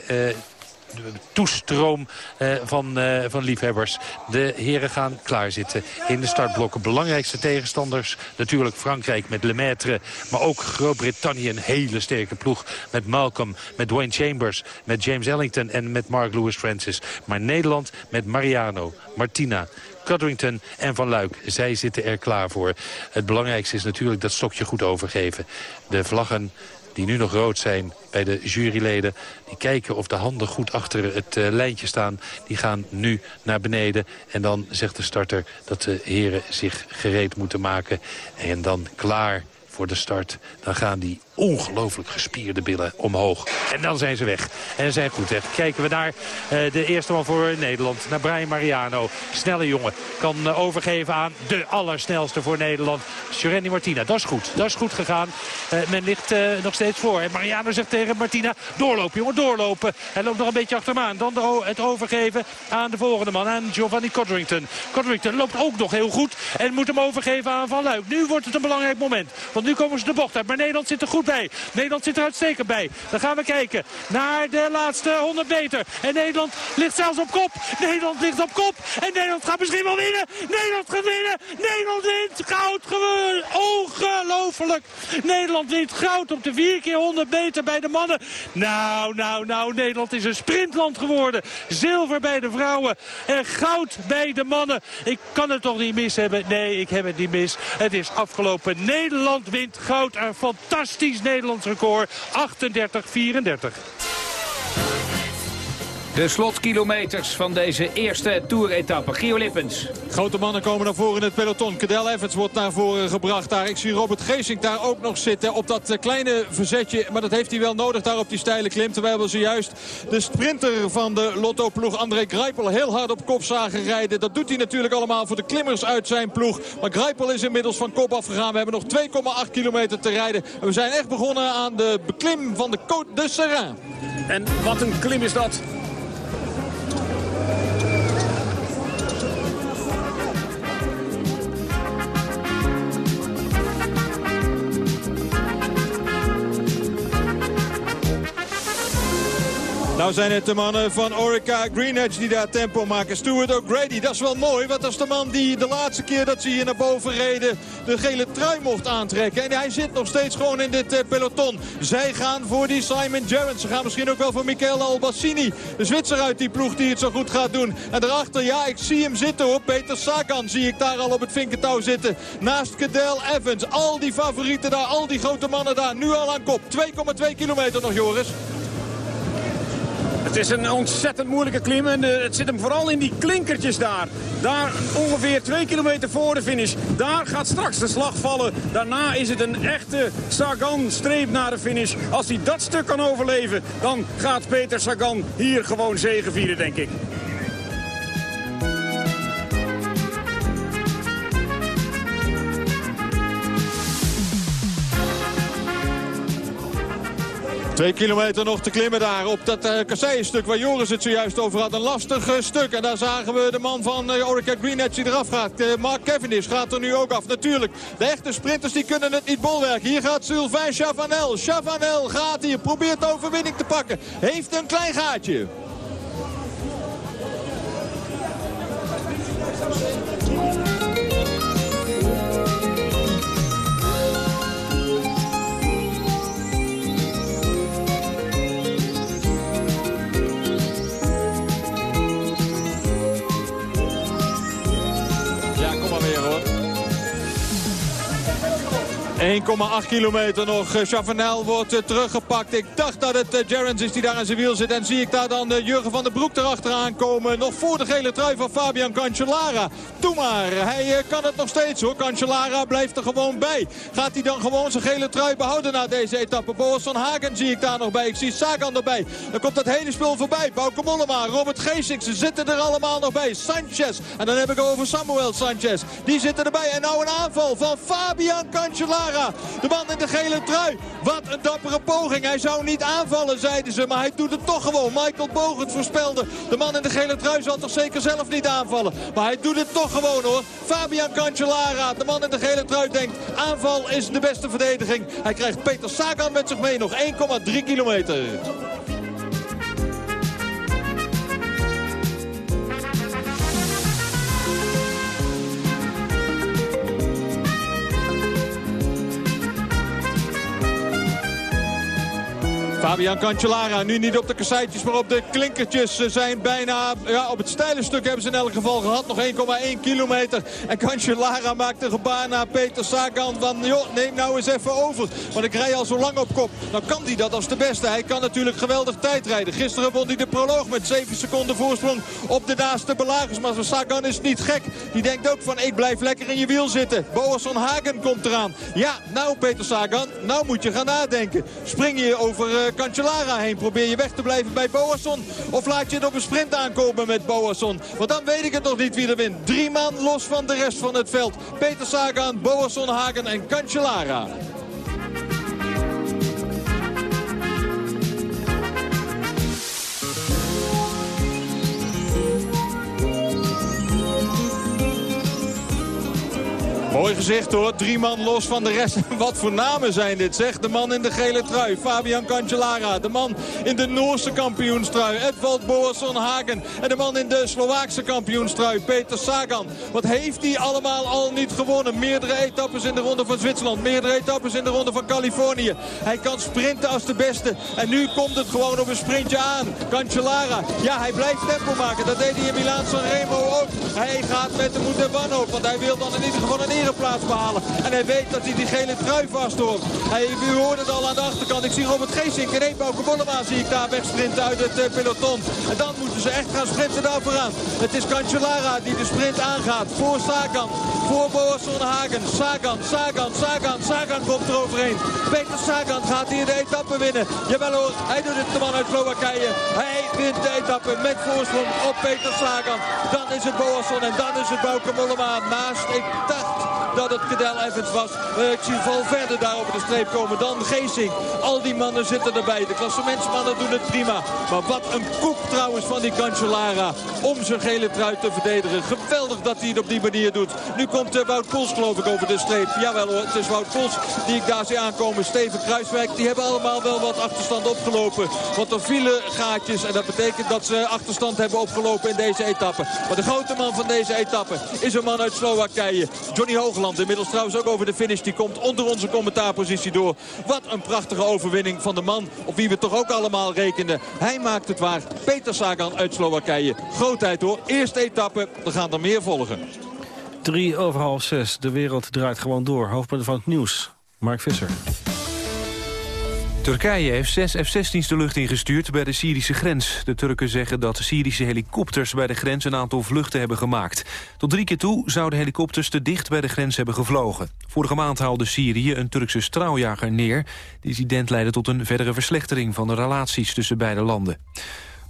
toestroom uh, van, uh, van liefhebbers. De heren gaan klaarzitten in de startblokken. Belangrijkste tegenstanders natuurlijk Frankrijk met Lemaitre. Maar ook Groot-Brittannië een hele sterke ploeg. Met Malcolm, met Dwayne Chambers, met James Ellington en met Mark Lewis Francis. Maar Nederland met Mariano, Martina, Codrington en Van Luik. Zij zitten er klaar voor. Het belangrijkste is natuurlijk dat stokje goed overgeven. De vlaggen die nu nog rood zijn bij de juryleden. Die kijken of de handen goed achter het uh, lijntje staan. Die gaan nu naar beneden. En dan zegt de starter dat de heren zich gereed moeten maken. En dan klaar voor de start. Dan gaan die ongelooflijk gespierde billen omhoog. En dan zijn ze weg. En zijn goed weg. Kijken we naar uh, de eerste man voor Nederland. Naar Brian Mariano. Snelle jongen. Kan uh, overgeven aan de allersnelste voor Nederland. Sjorendi Martina. Dat is goed. Dat is goed gegaan. Uh, men ligt nog steeds voor. En Mariano zegt tegen Martina. Doorlopen jongen. Doorlopen. Hij loopt nog een beetje achter hem. Dan het overgeven aan de volgende man. Aan Giovanni Codrington. Codrington loopt ook nog heel goed. En moet hem overgeven aan Van Luik. Nu wordt het een belangrijk moment. Want nu komen ze de bocht uit. Maar Nederland zit er goed bij. Nederland zit er uitstekend bij. Dan gaan we kijken naar de laatste 100 meter. En Nederland ligt zelfs op kop. Nederland ligt op kop. En Nederland gaat misschien wel winnen. Nederland gaat winnen. Nederland wint goud. Ongelooflijk. Nederland wint goud op de 4 keer 100 meter bij de mannen. Nou, nou, nou. Nederland is een sprintland geworden. Zilver bij de vrouwen. En goud bij de mannen. Ik kan het toch niet mis hebben? Nee, ik heb het niet mis. Het is afgelopen. Nederland wint goud. Een fantastisch Nederlands record. 38-34. De slotkilometers van deze eerste Tour-etappe. Gio Lippens. Grote mannen komen naar voren in het peloton. Cadel Evans wordt naar voren gebracht daar. Ik zie Robert Geesink daar ook nog zitten op dat kleine verzetje. Maar dat heeft hij wel nodig daar op die steile klim. Terwijl we zojuist de sprinter van de Lotto-ploeg André Greipel heel hard op kop zagen rijden. Dat doet hij natuurlijk allemaal voor de klimmers uit zijn ploeg. Maar Greipel is inmiddels van kop afgegaan. We hebben nog 2,8 kilometer te rijden. En we zijn echt begonnen aan de beklim van de Côte de Serrain. En wat een klim is dat. Nou zijn het de mannen van Orica Greenedge die daar tempo maken. Stuart O'Grady, dat is wel mooi. Want dat is de man die de laatste keer dat ze hier naar boven reden... de gele trui mocht aantrekken. En hij zit nog steeds gewoon in dit peloton. Zij gaan voor die Simon Gerrans. Ze gaan misschien ook wel voor Michele Albassini. De Zwitser uit die ploeg die het zo goed gaat doen. En daarachter, ja, ik zie hem zitten hoor. Peter Sagan zie ik daar al op het vinkentouw zitten. Naast Cadel Evans. Al die favorieten daar, al die grote mannen daar. Nu al aan kop. 2,2 kilometer nog, Joris. Het is een ontzettend moeilijke klim en uh, het zit hem vooral in die klinkertjes daar. Daar ongeveer twee kilometer voor de finish. Daar gaat straks de slag vallen. Daarna is het een echte Sagan-streep naar de finish. Als hij dat stuk kan overleven, dan gaat Peter Sagan hier gewoon zegevieren, denk ik. Twee kilometer nog te klimmen daar op dat uh, kasseienstuk waar Joris het zojuist over had. Een lastig uh, stuk. En daar zagen we de man van uh, Orica Green Edge die eraf gaat. Uh, Mark Cavendish gaat er nu ook af. Natuurlijk, de echte sprinters die kunnen het niet bolwerken. Hier gaat Sylvain Chavanel. Chavanel gaat hier, probeert de overwinning te pakken. Heeft een klein gaatje. 1,8 kilometer nog. Eh, Chavanel wordt uh, teruggepakt. Ik dacht dat het uh, Gerrans is die daar aan zijn wiel zit. En zie ik daar dan Jurgen van der Broek erachteraan komen. Nog voor de gele trui van Fabian Cancellara. Doe maar. Hij kan het nog steeds hoor. Cancellara blijft er gewoon bij. Gaat hij dan gewoon zijn gele trui behouden na deze etappe? Boris van Hagen zie ik daar nog bij. Ik zie Sagan erbij. Dan komt dat hele spul voorbij. Bauke Mollema, Robert Geesink. Ze zitten er allemaal nog bij. Sanchez. En dan heb ik over Samuel Sanchez. Die zitten erbij. En nou een aanval van Fabian Cancellara. De man in de gele trui. Wat een dappere poging. Hij zou niet aanvallen, zeiden ze. Maar hij doet het toch gewoon. Michael Bogert voorspelde. De man in de gele trui zal toch zeker zelf niet aanvallen. Maar hij doet het toch gewoon hoor. Fabian Cancellara, de man in de gele trui, denkt... aanval is de beste verdediging. Hij krijgt Peter Sagan met zich mee. Nog 1,3 kilometer. Fabian Cancellara nu niet op de kasseitjes, maar op de klinkertjes. Ze zijn bijna ja, op het steile stuk hebben ze in elk geval gehad. Nog 1,1 kilometer. En Cancellara maakt een gebaar naar Peter Sagan van... joh, neem nou eens even over. Want ik rij al zo lang op kop. Nou kan hij dat als de beste. Hij kan natuurlijk geweldig tijdrijden. Gisteren won hij de proloog met 7 seconden voorsprong op de naaste belagers. Maar Sagan is niet gek. Die denkt ook van ik blijf lekker in je wiel zitten. Boas van Hagen komt eraan. Ja, nou Peter Sagan, nou moet je gaan nadenken. Spring je over... Uh, Cancellara heen. Probeer je weg te blijven bij Boasson. Of laat je het op een sprint aankomen met Boasson. Want dan weet ik het nog niet wie er wint. Drie man los van de rest van het veld. Peter Sagan, Boasson, Hagen en Cancellara. Mooi gezicht hoor, drie man los van de rest. Wat voor namen zijn dit zeg. De man in de gele trui, Fabian Cancellara. De man in de Noorse kampioenstrui, Edvald Boasson Hagen. En de man in de Slovaakse kampioenstrui, Peter Sagan. Wat heeft hij allemaal al niet gewonnen? Meerdere etappes in de ronde van Zwitserland. Meerdere etappes in de ronde van Californië. Hij kan sprinten als de beste. En nu komt het gewoon op een sprintje aan. Cancellara, ja hij blijft tempo maken. Dat deed hij in Milaan Sanremo ook. Hij gaat met de moed en. Want hij wil dan in ieder geval een behalen. En hij weet dat hij die gele trui vasthoort. Hij, u hoorde het al aan de achterkant. Ik zie Robert Geesink en Eembouke Mollema zie ik daar wegsprinten uit het uh, peloton. En dan moeten ze echt gaan sprinten daar vooraan. Het is Cancellara die de sprint aangaat. Voor Sagan. Voor Boas van Hagen. Sagan, Sagan, Sagan. Sagan komt er overheen. Peter Sagan gaat hier de etappe winnen. Jawel hoor, hij doet het de man uit Slowakije. Hij wint de etappe met voorsprong op Peter Sagan. Dan is het Boasson en dan is het Bouke Mollema naast. Ik dacht dat het Cadel Evans was. Uh, ik zie Val verder daar over de streep komen dan Geesing. Al die mannen zitten erbij. De klassementsmannen doen het prima. Maar wat een koek trouwens van die Cancellara om zijn gele trui te verdedigen. Geweldig dat hij het op die manier doet. Nu komt uh, Wout Poels geloof ik over de streep. Jawel hoor, het is Wout Poels die ik daar zie aankomen. Steven Kruiswijk, die hebben allemaal wel wat achterstand opgelopen. Want er vielen gaatjes en dat betekent dat ze achterstand hebben opgelopen in deze etappe. Maar de grote man van deze etappe is een man uit Slowakije. Johnny Hoogland, inmiddels trouwens ook over de finish. Die komt onder onze commentaarpositie door. Wat een prachtige overwinning van de man op wie we toch ook allemaal rekenden. Hij maakt het waar. Peter Sagan uit Slowakije. Grootheid hoor. Eerste etappe. Er gaan er meer volgen. Drie over half zes. De wereld draait gewoon door. Hoofdpunten van het nieuws. Mark Visser. Turkije heeft zes F-16's de lucht ingestuurd bij de Syrische grens. De Turken zeggen dat Syrische helikopters bij de grens een aantal vluchten hebben gemaakt. Tot drie keer toe zouden helikopters te dicht bij de grens hebben gevlogen. Vorige maand haalde Syrië een Turkse straaljager neer. De incident leidde tot een verdere verslechtering van de relaties tussen beide landen.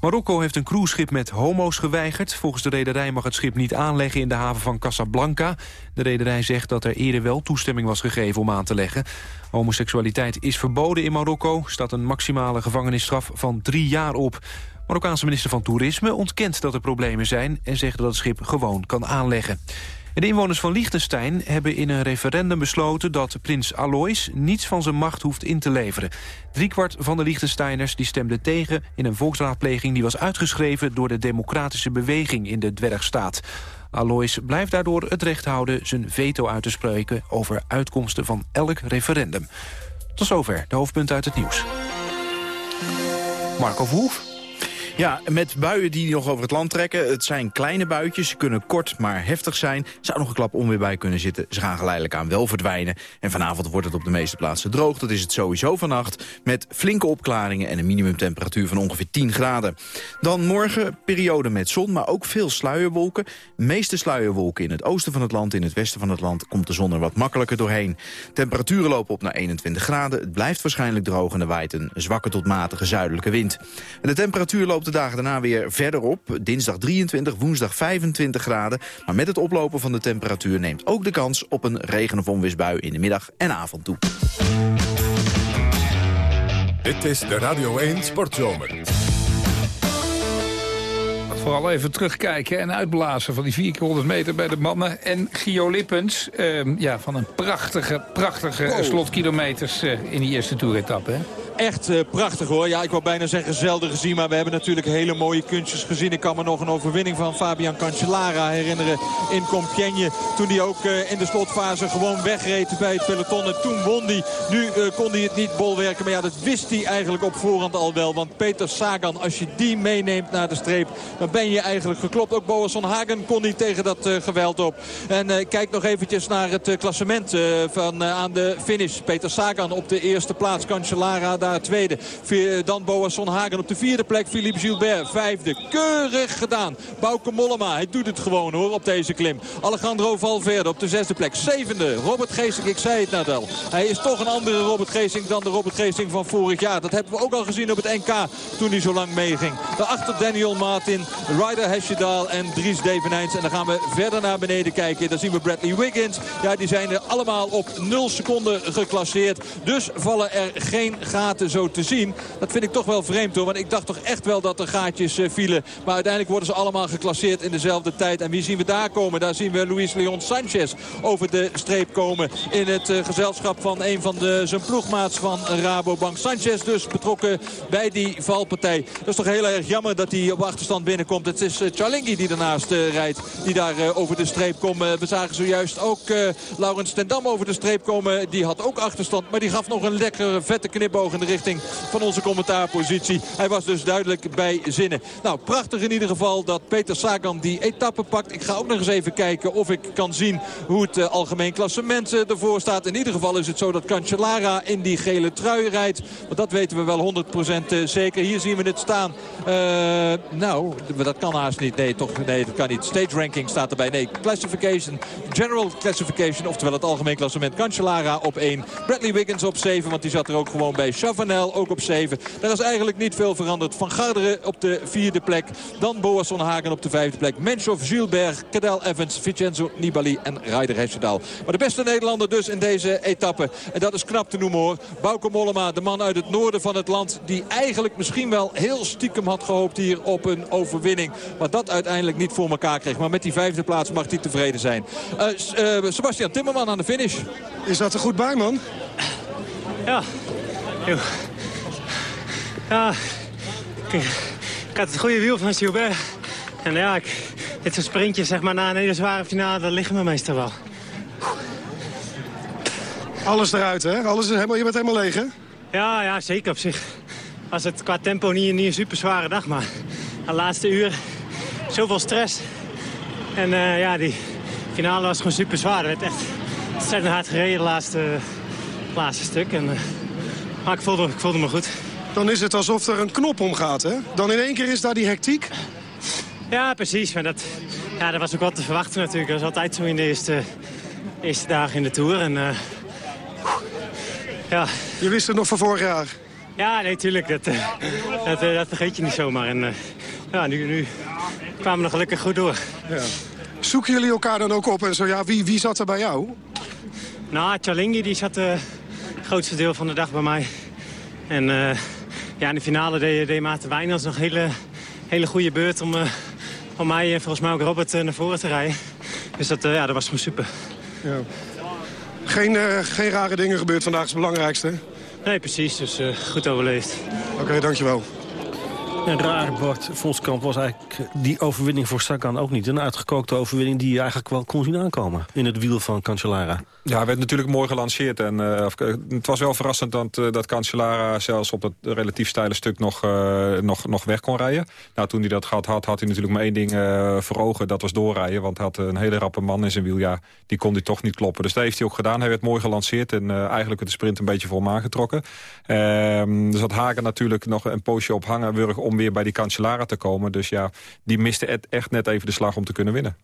Marokko heeft een cruiseschip met homo's geweigerd. Volgens de rederij mag het schip niet aanleggen in de haven van Casablanca. De rederij zegt dat er eerder wel toestemming was gegeven om aan te leggen. Homoseksualiteit is verboden in Marokko. staat een maximale gevangenisstraf van drie jaar op. Marokkaanse minister van Toerisme ontkent dat er problemen zijn... en zegt dat het schip gewoon kan aanleggen. De inwoners van Liechtenstein hebben in een referendum besloten... dat prins Alois niets van zijn macht hoeft in te leveren. Driekwart van de Liechtensteiners die stemde tegen... in een volksraadpleging die was uitgeschreven... door de democratische beweging in de dwergstaat. Alois blijft daardoor het recht houden zijn veto uit te spreken... over uitkomsten van elk referendum. Tot zover de hoofdpunten uit het nieuws. Marco Verhoef. Ja, met buien die nog over het land trekken. Het zijn kleine buitjes, ze kunnen kort maar heftig zijn. Zou nog een klap onweer bij kunnen zitten. Ze gaan geleidelijk aan wel verdwijnen. En vanavond wordt het op de meeste plaatsen droog. Dat is het sowieso vannacht. Met flinke opklaringen en een minimumtemperatuur van ongeveer 10 graden. Dan morgen periode met zon, maar ook veel sluierwolken. De meeste sluierwolken in het oosten van het land. In het westen van het land komt de zon er wat makkelijker doorheen. Temperaturen lopen op naar 21 graden. Het blijft waarschijnlijk droog en er waait een zwakke tot matige zuidelijke wind. En de temperatuur loopt de dagen daarna weer verder op. Dinsdag 23, woensdag 25 graden. Maar met het oplopen van de temperatuur neemt ook de kans op een regen- of onweersbui in de middag en avond toe. Dit is de Radio 1 Sportzomer. Vooral even terugkijken en uitblazen van die 400 meter bij de mannen. En Gio Lippens, ehm, ja, van een prachtige, prachtige slotkilometers uh, in die eerste toeretappe echt uh, prachtig hoor. Ja, ik wou bijna zeggen zelden gezien. Maar we hebben natuurlijk hele mooie kunstjes gezien. Ik kan me nog een overwinning van Fabian Cancellara herinneren in Compiègne. Toen hij ook uh, in de slotfase gewoon wegreed bij het peloton. En toen won hij. Nu uh, kon hij het niet bolwerken. Maar ja, dat wist hij eigenlijk op voorhand al wel. Want Peter Sagan, als je die meeneemt naar de streep... dan ben je eigenlijk geklopt. Ook Boasson Hagen kon niet tegen dat geweld op. En kijk nog eventjes naar het klassement van, aan de finish. Peter Sagan op de eerste plaats. Cancellara daar tweede. Dan Boasson Hagen op de vierde plek. Philippe Gilbert vijfde. Keurig gedaan. Bouke Mollema. Hij doet het gewoon hoor op deze klim. Alejandro Valverde op de zesde plek. Zevende. Robert Geesink. Ik zei het net al. Hij is toch een andere Robert Geesink dan de Robert Geesink van vorig jaar. Dat hebben we ook al gezien op het NK toen hij zo lang meeging. Daarachter Daniel Martin, Ryder Hesjedal en Dries Devenijns. En dan gaan we verder naar beneden kijken. Dan zien we Bradley Wiggins. Ja, die zijn er allemaal op 0 seconden geclasseerd. Dus vallen er geen gaten zo te zien. Dat vind ik toch wel vreemd hoor. Want ik dacht toch echt wel dat er gaatjes uh, vielen. Maar uiteindelijk worden ze allemaal geclasseerd in dezelfde tijd. En wie zien we daar komen? Daar zien we Luis Leon Sanchez over de streep komen. In het uh, gezelschap van een van de, zijn ploegmaats van Rabobank. Sanchez dus betrokken bij die valpartij. Dat is toch heel erg jammer dat hij op achterstand binnenkomt. Het is uh, Charlingi die daarnaast rijdt. Die daar over de streep komt. we zagen zojuist ook Laurens Tendam over de streep komen. Die had ook achterstand. Maar die gaf nog een lekkere vette knipoog de richting van onze commentaarpositie. Hij was dus duidelijk bij zinnen. Nou, prachtig in ieder geval dat Peter Sagan die etappe pakt. Ik ga ook nog eens even kijken of ik kan zien hoe het uh, algemeen klassement uh, ervoor staat. In ieder geval is het zo dat Cancellara in die gele trui rijdt. Want dat weten we wel 100% uh, eh, zeker. Hier zien we het staan. nou, dat kan haast niet. Nee, toch, nee, dat kan niet. Stage ranking staat erbij. Nee, classification, general classification, oftewel het algemeen klassement. Cancellara op 1. Bradley Wiggins op 7, want die zat er ook gewoon bij. Chavanel ook op 7. Daar is eigenlijk niet veel veranderd. Van Garderen op de vierde plek. Dan Boasson Hagen op de vijfde plek. Menschov, Gilbert, Cadel Evans, Vincenzo Nibali en Ryder Hesjedal. Maar de beste Nederlander dus in deze etappe. En dat is knap te noemen hoor. Bauke Mollema, de man uit het noorden van het land. Die eigenlijk misschien wel heel stiekem had gehoopt hier op een overwinning. Maar dat uiteindelijk niet voor elkaar kreeg. Maar met die vijfde plaats mag hij tevreden zijn. Uh, uh, Sebastian Timmerman aan de finish. Is dat er goed bij man? Ja, ja, ik, ik, had het goede wiel van Gilbert. En ja, ik, dit soort sprintjes zeg maar, na een hele zware finale, dat liggen me meestal wel. Alles eruit, hè? Alles is helemaal, je bent helemaal leeg, hè? Ja, ja, zeker op zich. Was het qua tempo niet, niet een super zware dag, maar de laatste uur zoveel stress. En uh, ja, die finale was gewoon super zwaar. Het werd echt ontzettend hard gereden, het laatste, laatste stuk. En, uh, maar ik voelde, ik voelde me goed. Dan is het alsof er een knop omgaat, hè? Dan in één keer is daar die hectiek. Ja, precies. Maar dat, ja, dat was ook wat te verwachten natuurlijk. Dat is altijd zo in de eerste, eerste dagen in de Tour. En, uh, ja. Je wist het nog van vorig jaar? Ja, nee, tuurlijk. Dat, eh, dat, eh, dat vergeet je niet zomaar. En eh, ja, nu, nu kwamen we er gelukkig goed door. Ja. Zoeken jullie elkaar dan ook op en zo? Ja, wie, wie zat er bij jou? Nou, Chalingi die zat grootste deel van de dag bij mij. En ja, in de finale deed, deed Maarten Wijnands nog een hele, hele goede beurt... om, om mij en volgens mij ook Robert naar voren te rijden. Dus dat, ja, dat was gewoon super. Ja. Geen, geen rare dingen gebeurd vandaag, is het belangrijkste. Nee, precies. Dus uh, goed overleefd. Oké, dankjewel. En raar, Bart Voskamp, was eigenlijk die overwinning voor Sagan ook niet. Een uitgekookte overwinning die je eigenlijk wel kon zien aankomen in het wiel van Cancellara. Ja, werd natuurlijk mooi gelanceerd. En, uh, het was wel verrassend dat, uh, dat Cancellara zelfs op dat relatief steile stuk nog, nog, nog weg kon rijden. Nou, toen hij dat gehad had, had hij natuurlijk maar één ding voor ogen. Dat was doorrijden, want hij had een hele rappe man in zijn wiel. Ja, die kon hij toch niet kloppen. Dus dat heeft hij ook gedaan. Hij werd mooi gelanceerd en eigenlijk de sprint een beetje voor hem aangetrokken. Ehm, er zat Hagen natuurlijk nog een poosje op hangen om weer bij die Cancellara te komen. Dus ja, die miste echt net even de slag om te kunnen winnen.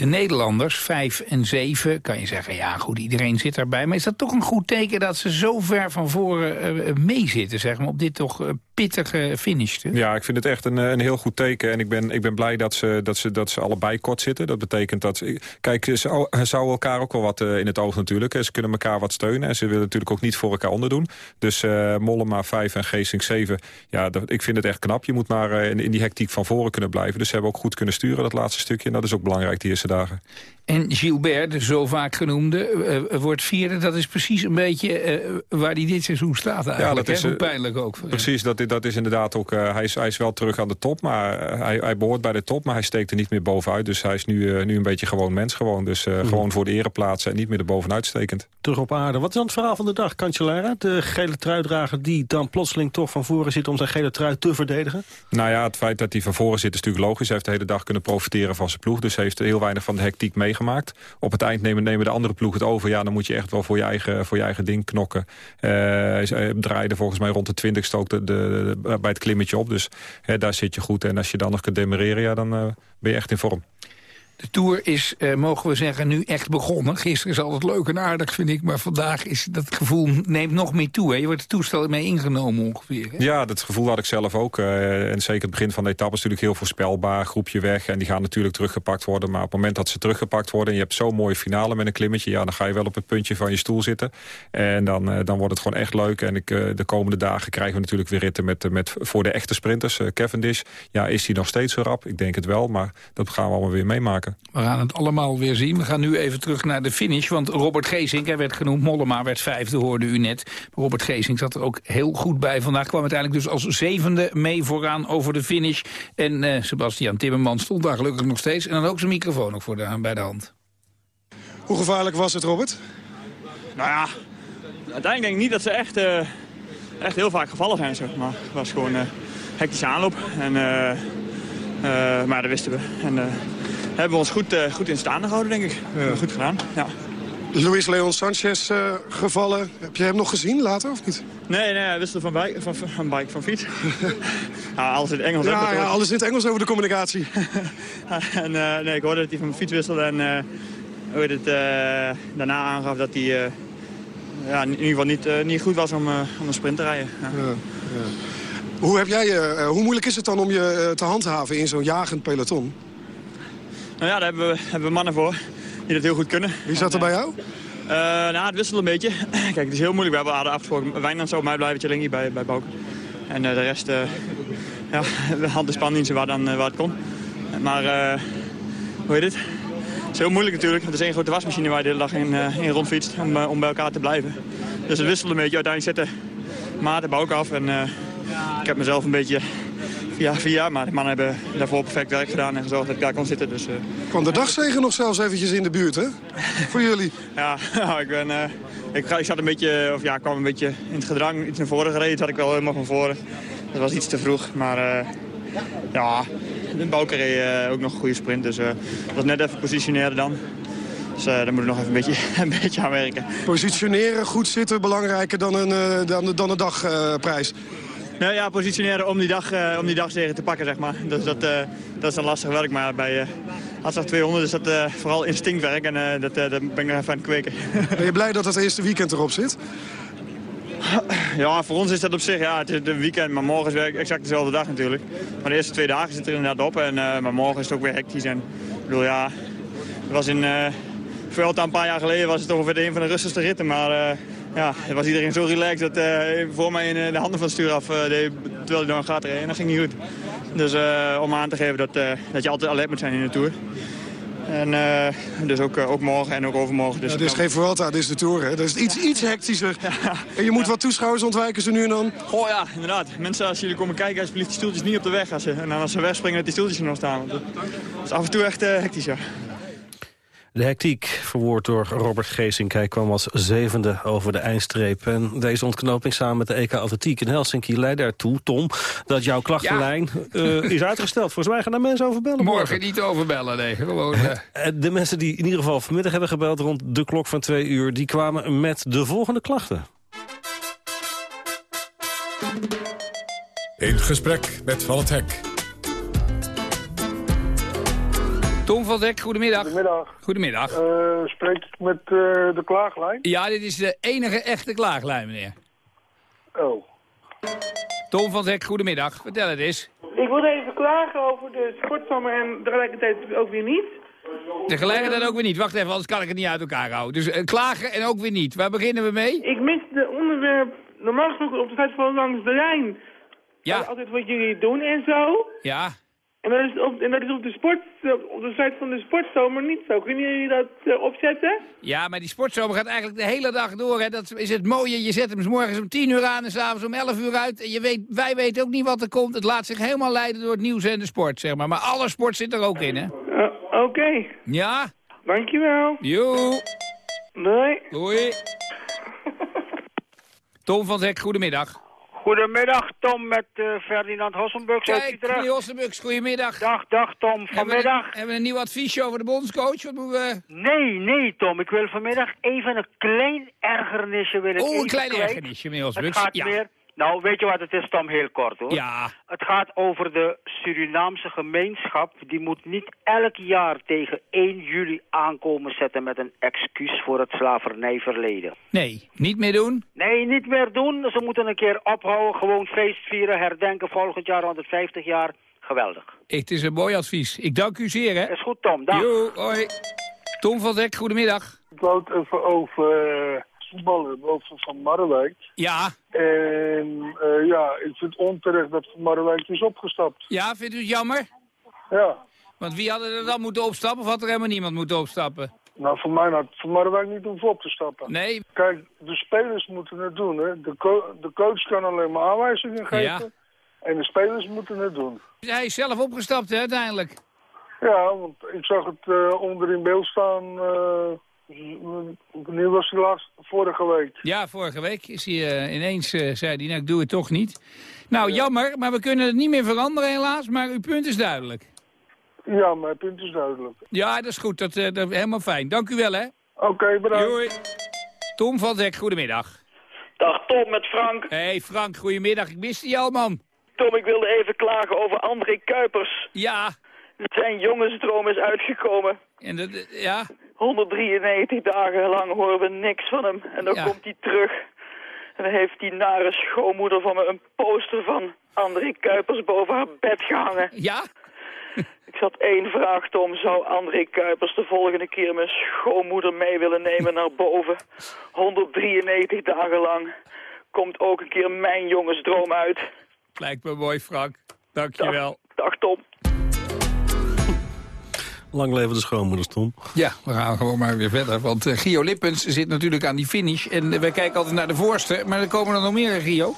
De Nederlanders, 5 en 7, kan je zeggen, ja goed, iedereen zit daarbij. Maar is dat toch een goed teken dat ze zo ver van voren uh, meezitten, zeg maar, op dit toch uh, pittige finish? Ja, ik vind het echt een, een heel goed teken. En ik ben, ik ben blij dat ze, dat, ze, dat ze allebei kort zitten. Dat betekent dat, kijk, ze zouden elkaar ook wel wat in het oog natuurlijk. Ze kunnen elkaar wat steunen en ze willen natuurlijk ook niet voor elkaar onderdoen. Dus Mollema 5 en Geesink 7, ja, dat, ik vind het echt knap. Je moet maar in, in die hectiek van voren kunnen blijven. Dus ze hebben ook goed kunnen sturen, dat laatste stukje. En dat is ook belangrijk, die eerste dagen. En Gilbert, de zo vaak genoemde, uh, wordt vierde. Dat is precies een beetje uh, waar hij dit seizoen staat eigenlijk. Ja, dat is Hoe pijnlijk ook. Precies, dat, dat is inderdaad ook... Uh, hij, is, hij is wel terug aan de top, maar hij, hij behoort bij de top. Maar hij steekt er niet meer bovenuit. Dus hij is nu, nu een beetje gewoon mens gewoon. Dus mm. gewoon voor de ereplaatsen en niet meer er bovenuit stekend. Terug op aarde. Wat is dan het verhaal van de dag, Cancellara? De gele truidrager die dan plotseling toch van voren zit om zijn gele trui te verdedigen? Nou ja, het feit dat hij van voren zit is natuurlijk logisch. Hij heeft de hele dag kunnen profiteren van zijn ploeg. Dus hij heeft heel weinig van de hectiek meegemaakt. Op het eind nemen, nemen de andere ploeg het over. Ja, dan moet je echt wel voor je eigen, voor je eigen ding knokken. Uh, hij draaide volgens mij rond de 20 stook de, de, bij het klimmetje op. Dus hè, daar zit je goed. En als je dan nog kunt demereren, ja, dan uh, ben je echt in vorm. De Tour is, uh, mogen we zeggen, nu echt begonnen. Gisteren is altijd leuk en aardig, vind ik. Maar vandaag is dat gevoel neemt nog meer toe. Hè? Je wordt het toestel mee ingenomen ongeveer. Ja, dat gevoel had ik zelf ook. Uh, en zeker het begin van de etappe is natuurlijk heel voorspelbaar. Groepje weg en die gaan natuurlijk teruggepakt worden. Maar op het moment dat ze teruggepakt worden... en je hebt zo'n mooie finale met een klimmetje... ja, dan ga je wel op het puntje van je stoel zitten. En dan, uh, dan wordt het gewoon echt leuk. En ik, de komende dagen krijgen we natuurlijk weer ritten met, met, voor de echte sprinters. Cavendish, ja, is hij nog steeds zo rap? Ik denk het wel, maar dat gaan we allemaal weer meemaken. We gaan het allemaal weer zien. We gaan nu even terug naar de finish. Want Robert Geesink, hij werd genoemd, Mollema werd vijfde, hoorde u net. Robert Geesink zat er ook heel goed bij. Vandaag kwam uiteindelijk dus als zevende mee vooraan over de finish. En uh, Sebastian Timmerman stond daar gelukkig nog steeds. En dan ook zijn microfoon ook voor de, bij de hand. Hoe gevaarlijk was het, Robert? Nou ja, uiteindelijk denk ik niet dat ze echt, uh, echt heel vaak gevallen zijn. Zeg maar. Het was gewoon uh, hectische aanloop. En, maar dat wisten we. En, hebben we ons goed, uh, goed in staande gehouden, denk ik. Ja. Goed gedaan, ja. Luis Leon Sanchez uh, gevallen. Heb je hem nog gezien later, of niet? Nee, nee, hij wisselde van bike, van, van, bike, van fiets. ja, alles in het Engels. Ja, ja, alles in het Engels over de communicatie. en, uh, nee, ik hoorde dat hij van fiets wisselde en uh, hoe het, daarna aangaf dat hij ja, in ieder geval niet, niet goed was om, om een sprint te rijden. Ja. Ja, hoe, heb jij, hoe moeilijk is het dan om je te handhaven in zo'n jagend peloton? Nou ja, daar hebben we, hebben we mannen voor die dat heel goed kunnen. Wie zat er bij jou? Uh, nou, het wisselt een beetje. Kijk, het is heel moeilijk. We hebben hadden afgesproken Wijnand zou mij blijven, Tjelingi bij, bij Bouke. En uh, de rest, uh, ja, we hadden de spandiensten waar, dan, waar het kon. Maar, hoe heet het? Het is heel moeilijk natuurlijk. Het is één grote wasmachine waar je de hele dag in, in rondfietst om, om bij elkaar te blijven. Dus het wisselt een beetje. Uiteindelijk zitten Maarten Bouke af. En ik heb mezelf een beetje ja, vier jaar. Maar de mannen hebben daarvoor perfect werk gedaan en gezorgd dat ik daar kon zitten. Dus, uh... Kwam de dagzegen nog zelfs eventjes in de buurt, hè? Voor jullie? Ja, ik, ben, uh, ik, ik, zat een beetje, of ja, kwam een beetje in het gedrang. Iets naar voren gereden, dat had ik wel helemaal van voren. Dat was iets te vroeg, maar uh, ja, de Bouke reed ook nog een goede sprint. Dus dat was net even positioneren dan. Dus uh, daar moet ik nog even een beetje, een beetje aan werken. Positioneren, goed zitten, belangrijker dan een, dan, dan een dagprijs. Nou ja, positioneren om die dag, uh, om die dag te pakken, zeg maar. Dus dat, uh, dat is een lastig werk, maar bij uh, 200 is dat vooral instinctwerk en dat, dat ben ik nog even aan het kweken. Ben je blij dat het eerste weekend erop zit? Ja, voor ons is dat op zich, ja, het is een weekend, maar morgen is weer exact dezelfde dag natuurlijk. Maar de eerste twee dagen zit er inderdaad op, en, maar morgen is het ook weer hectisch. En, ik bedoel, ja, het was in Vuelta een paar jaar geleden was het ongeveer een van de rustigste ritten, maar ja, was iedereen zo relaxed dat uh, voor mij in de handen van het stuur af deed, terwijl hij door een gat reed en dat ging niet goed. Dus om aan te geven dat, dat je altijd alert moet zijn in de Tour. En dus ook, ook morgen en ook overmorgen. Dus ja, dit is geen Vuelta, dit is de Tour. Hè? Dat is iets, iets hectischer. Ja. En je moet wat toeschouwers ontwijken ze nu en dan. Oh ja, inderdaad. Mensen, als jullie komen kijken, alsjeblieft die stoeltjes niet op de weg. Als ze, en dan als ze wegspringen, dat die stoeltjes er nog staan. Is af en toe echt hectisch, ja. De hectiek, verwoord door Robert Geesink. Hij kwam als zevende over de eindstreep. En deze ontknoping samen met de EK Atletiek in Helsinki leidde ertoe, Tom, dat jouw klachtenlijn ja. uh, is uitgesteld. Volgens mij gaan daar mensen over bellen. Morgen, morgen. niet overbellen, nee. Gewoon, uh... De mensen die in ieder geval vanmiddag hebben gebeld rond de klok van twee uur... die kwamen met de volgende klachten. In gesprek met Van het Hek. Tom van Dek, goedemiddag. Goedemiddag. Goedemiddag. Uh, spreek ik met uh, de klaaglijn? Ja, dit is de enige echte klaaglijn, meneer. Oh. Tom van Dek, goedemiddag. Vertel het eens. Ik wil even klagen over de sportzomer en tegelijkertijd ook weer niet. Tegelijkertijd ook weer niet. Wacht even, anders kan ik het niet uit elkaar houden. Dus uh, klagen en ook weer niet. Waar beginnen we mee? Ik mis de onderwerp, normaal gesproken op de site van langs de Rijn. Ja. Altijd wat jullie doen en zo. Ja. En dat, is op, en dat is op de, sport, op de site van de sportzomer niet zo. Kunnen jullie dat uh, opzetten? Ja, maar die sportzomer gaat eigenlijk de hele dag door. Hè. Dat is het mooie. Je zet hem s morgens om 10 uur aan en s'avonds om 11 uur uit. En je weet, wij weten ook niet wat er komt. Het laat zich helemaal leiden door het nieuws en de sport, zeg maar. Maar alle sport zit er ook in, hè? Uh, Oké. Okay. Ja? Dankjewel. Joe. Doei. Doei. Tom van Zek, goedemiddag. Goedemiddag, Tom, met uh, Ferdinand Hossenbux uit Utrecht. goedemiddag. Dag, dag, Tom. Vanmiddag... Hebben we, hebben we een nieuw adviesje over de bondscoach? Wat moeten we... Nee, nee, Tom. Ik wil vanmiddag even een klein ergernisje willen Oh, een klein ergernisje, meneer Hossenbux. Het gaat ja. meer... Nou, weet je wat het is, Tom? Heel kort, hoor. Ja. Het gaat over de Surinaamse gemeenschap. Die moet niet elk jaar tegen 1 juli aankomen zetten met een excuus voor het slavernijverleden. Nee, niet meer doen? Nee, niet meer doen. Ze moeten een keer ophouden, gewoon feest vieren, herdenken volgend jaar 150 jaar. Geweldig. Het is een mooi advies. Ik dank u zeer, hè. Is goed, Tom. Dag. Jo, hoi. Tom van Dek, goedemiddag. Ik wou het even over voetballen, over Van Marwijk. Ja. En uh, ja, ik vind het onterecht dat Van Marwijk is opgestapt. Ja, vindt u het jammer? Ja. Want wie hadden er dan moeten opstappen of had er helemaal niemand moeten opstappen? Nou, voor mij had Van Marwijk niet hoeven op te stappen. Nee. Kijk, de spelers moeten het doen, hè. De, co de coach kan alleen maar aanwijzingen geven. Ja. En de spelers moeten het doen. Hij is zelf opgestapt, hè, uiteindelijk. Ja, want ik zag het uh, onder in beeld staan... Uh, nu was hij laatst vorige week. Ja, vorige week is hij uh, ineens, uh, zei hij, nou ik doe het toch niet. Nou, ja. jammer, maar we kunnen het niet meer veranderen helaas, maar uw punt is duidelijk. Ja, mijn punt is duidelijk. Ja, dat is goed, dat, uh, dat helemaal fijn. Dank u wel, hè. Oké, okay, bedankt. Doei. Tom van Dek, goedemiddag. Dag Tom, met Frank. hey, Frank, goedemiddag. Ik miste je al, man. Tom, ik wilde even klagen over André Kuipers. Ja. Zijn jongensdroom is uitgekomen. En dat, ja? 193 dagen lang horen we niks van hem. En dan ja. komt hij terug. En dan heeft die nare schoonmoeder van me een poster van André Kuipers boven haar bed gehangen. Ja? Ik zat één vraag, Tom. Zou André Kuipers de volgende keer mijn schoonmoeder mee willen nemen naar boven? 193 dagen lang. Komt ook een keer mijn jongensdroom uit. Lijkt me mooi, Frank. Dankjewel. Dag, dag Tom. Lang leven de schoonmoeders, Tom. Ja, we gaan gewoon maar weer verder. Want uh, Gio Lippens zit natuurlijk aan die finish. En uh, wij kijken altijd naar de voorste. Maar er komen er nog meer, Gio.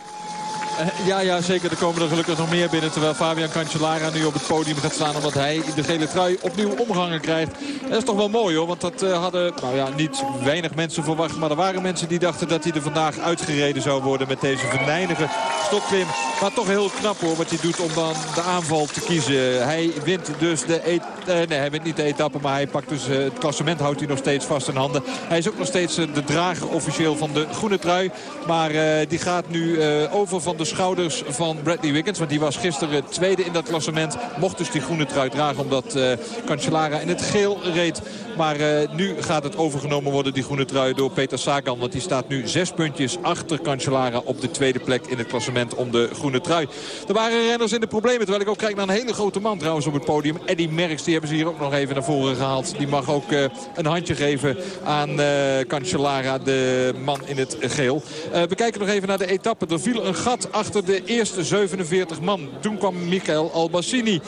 Uh, ja, ja, zeker. Er komen er gelukkig nog meer binnen. Terwijl Fabian Cancellara nu op het podium gaat staan. Omdat hij de gele trui opnieuw omgehangen krijgt. Dat is toch wel mooi hoor. Want dat uh, hadden nou ja, niet weinig mensen verwacht. Maar er waren mensen die dachten dat hij er vandaag uitgereden zou worden. Met deze venijnige stokklim. Maar toch heel knap hoor wat hij doet om dan de aanval te kiezen. Hij wint dus de... E uh, nee, hij wint niet de etappe. Maar hij pakt dus het klassement. Houdt hij nog steeds vast in handen. Hij is ook nog steeds de drager officieel van de groene trui. Maar die gaat nu over van de de schouders van Bradley Wiggins. Want die was gisteren tweede in dat klassement. Mocht dus die groene trui dragen omdat uh, Cancellara in het geel reed. Maar uh, nu gaat het overgenomen worden, die groene trui, door Peter Sagan. Want die staat nu zes puntjes achter Cancellara op de tweede plek in het klassement om de groene trui. Er waren renners in de problemen. Terwijl ik ook kijk naar een hele grote man trouwens op het podium. Eddie Merckx, die hebben ze hier ook nog even naar voren gehaald. Die mag ook uh, een handje geven aan uh, Cancellara, de man in het geel. Uh, we kijken nog even naar de etappe. Er viel een gat achter de eerste 47 man. Toen kwam Michael Albassini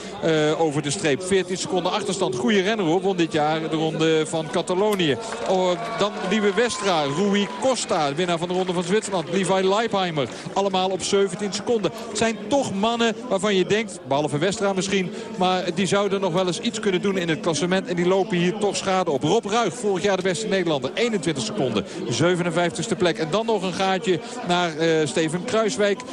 over de streep. 14 seconden achterstand. Goede renner hoor, won dit jaar de ronde van Catalonië. Oh, dan Lieve Westra, Rui Costa, winnaar van de ronde van Zwitserland. Levi Leipheimer, allemaal op 17 seconden. Het zijn toch mannen waarvan je denkt, behalve Westra misschien... maar die zouden nog wel eens iets kunnen doen in het klassement. En die lopen hier toch schade op. Rob Ruig, vorig jaar de beste Nederlander, 21 seconden. 57ste plek. En dan nog een gaatje naar uh, Steven Kruiswijk.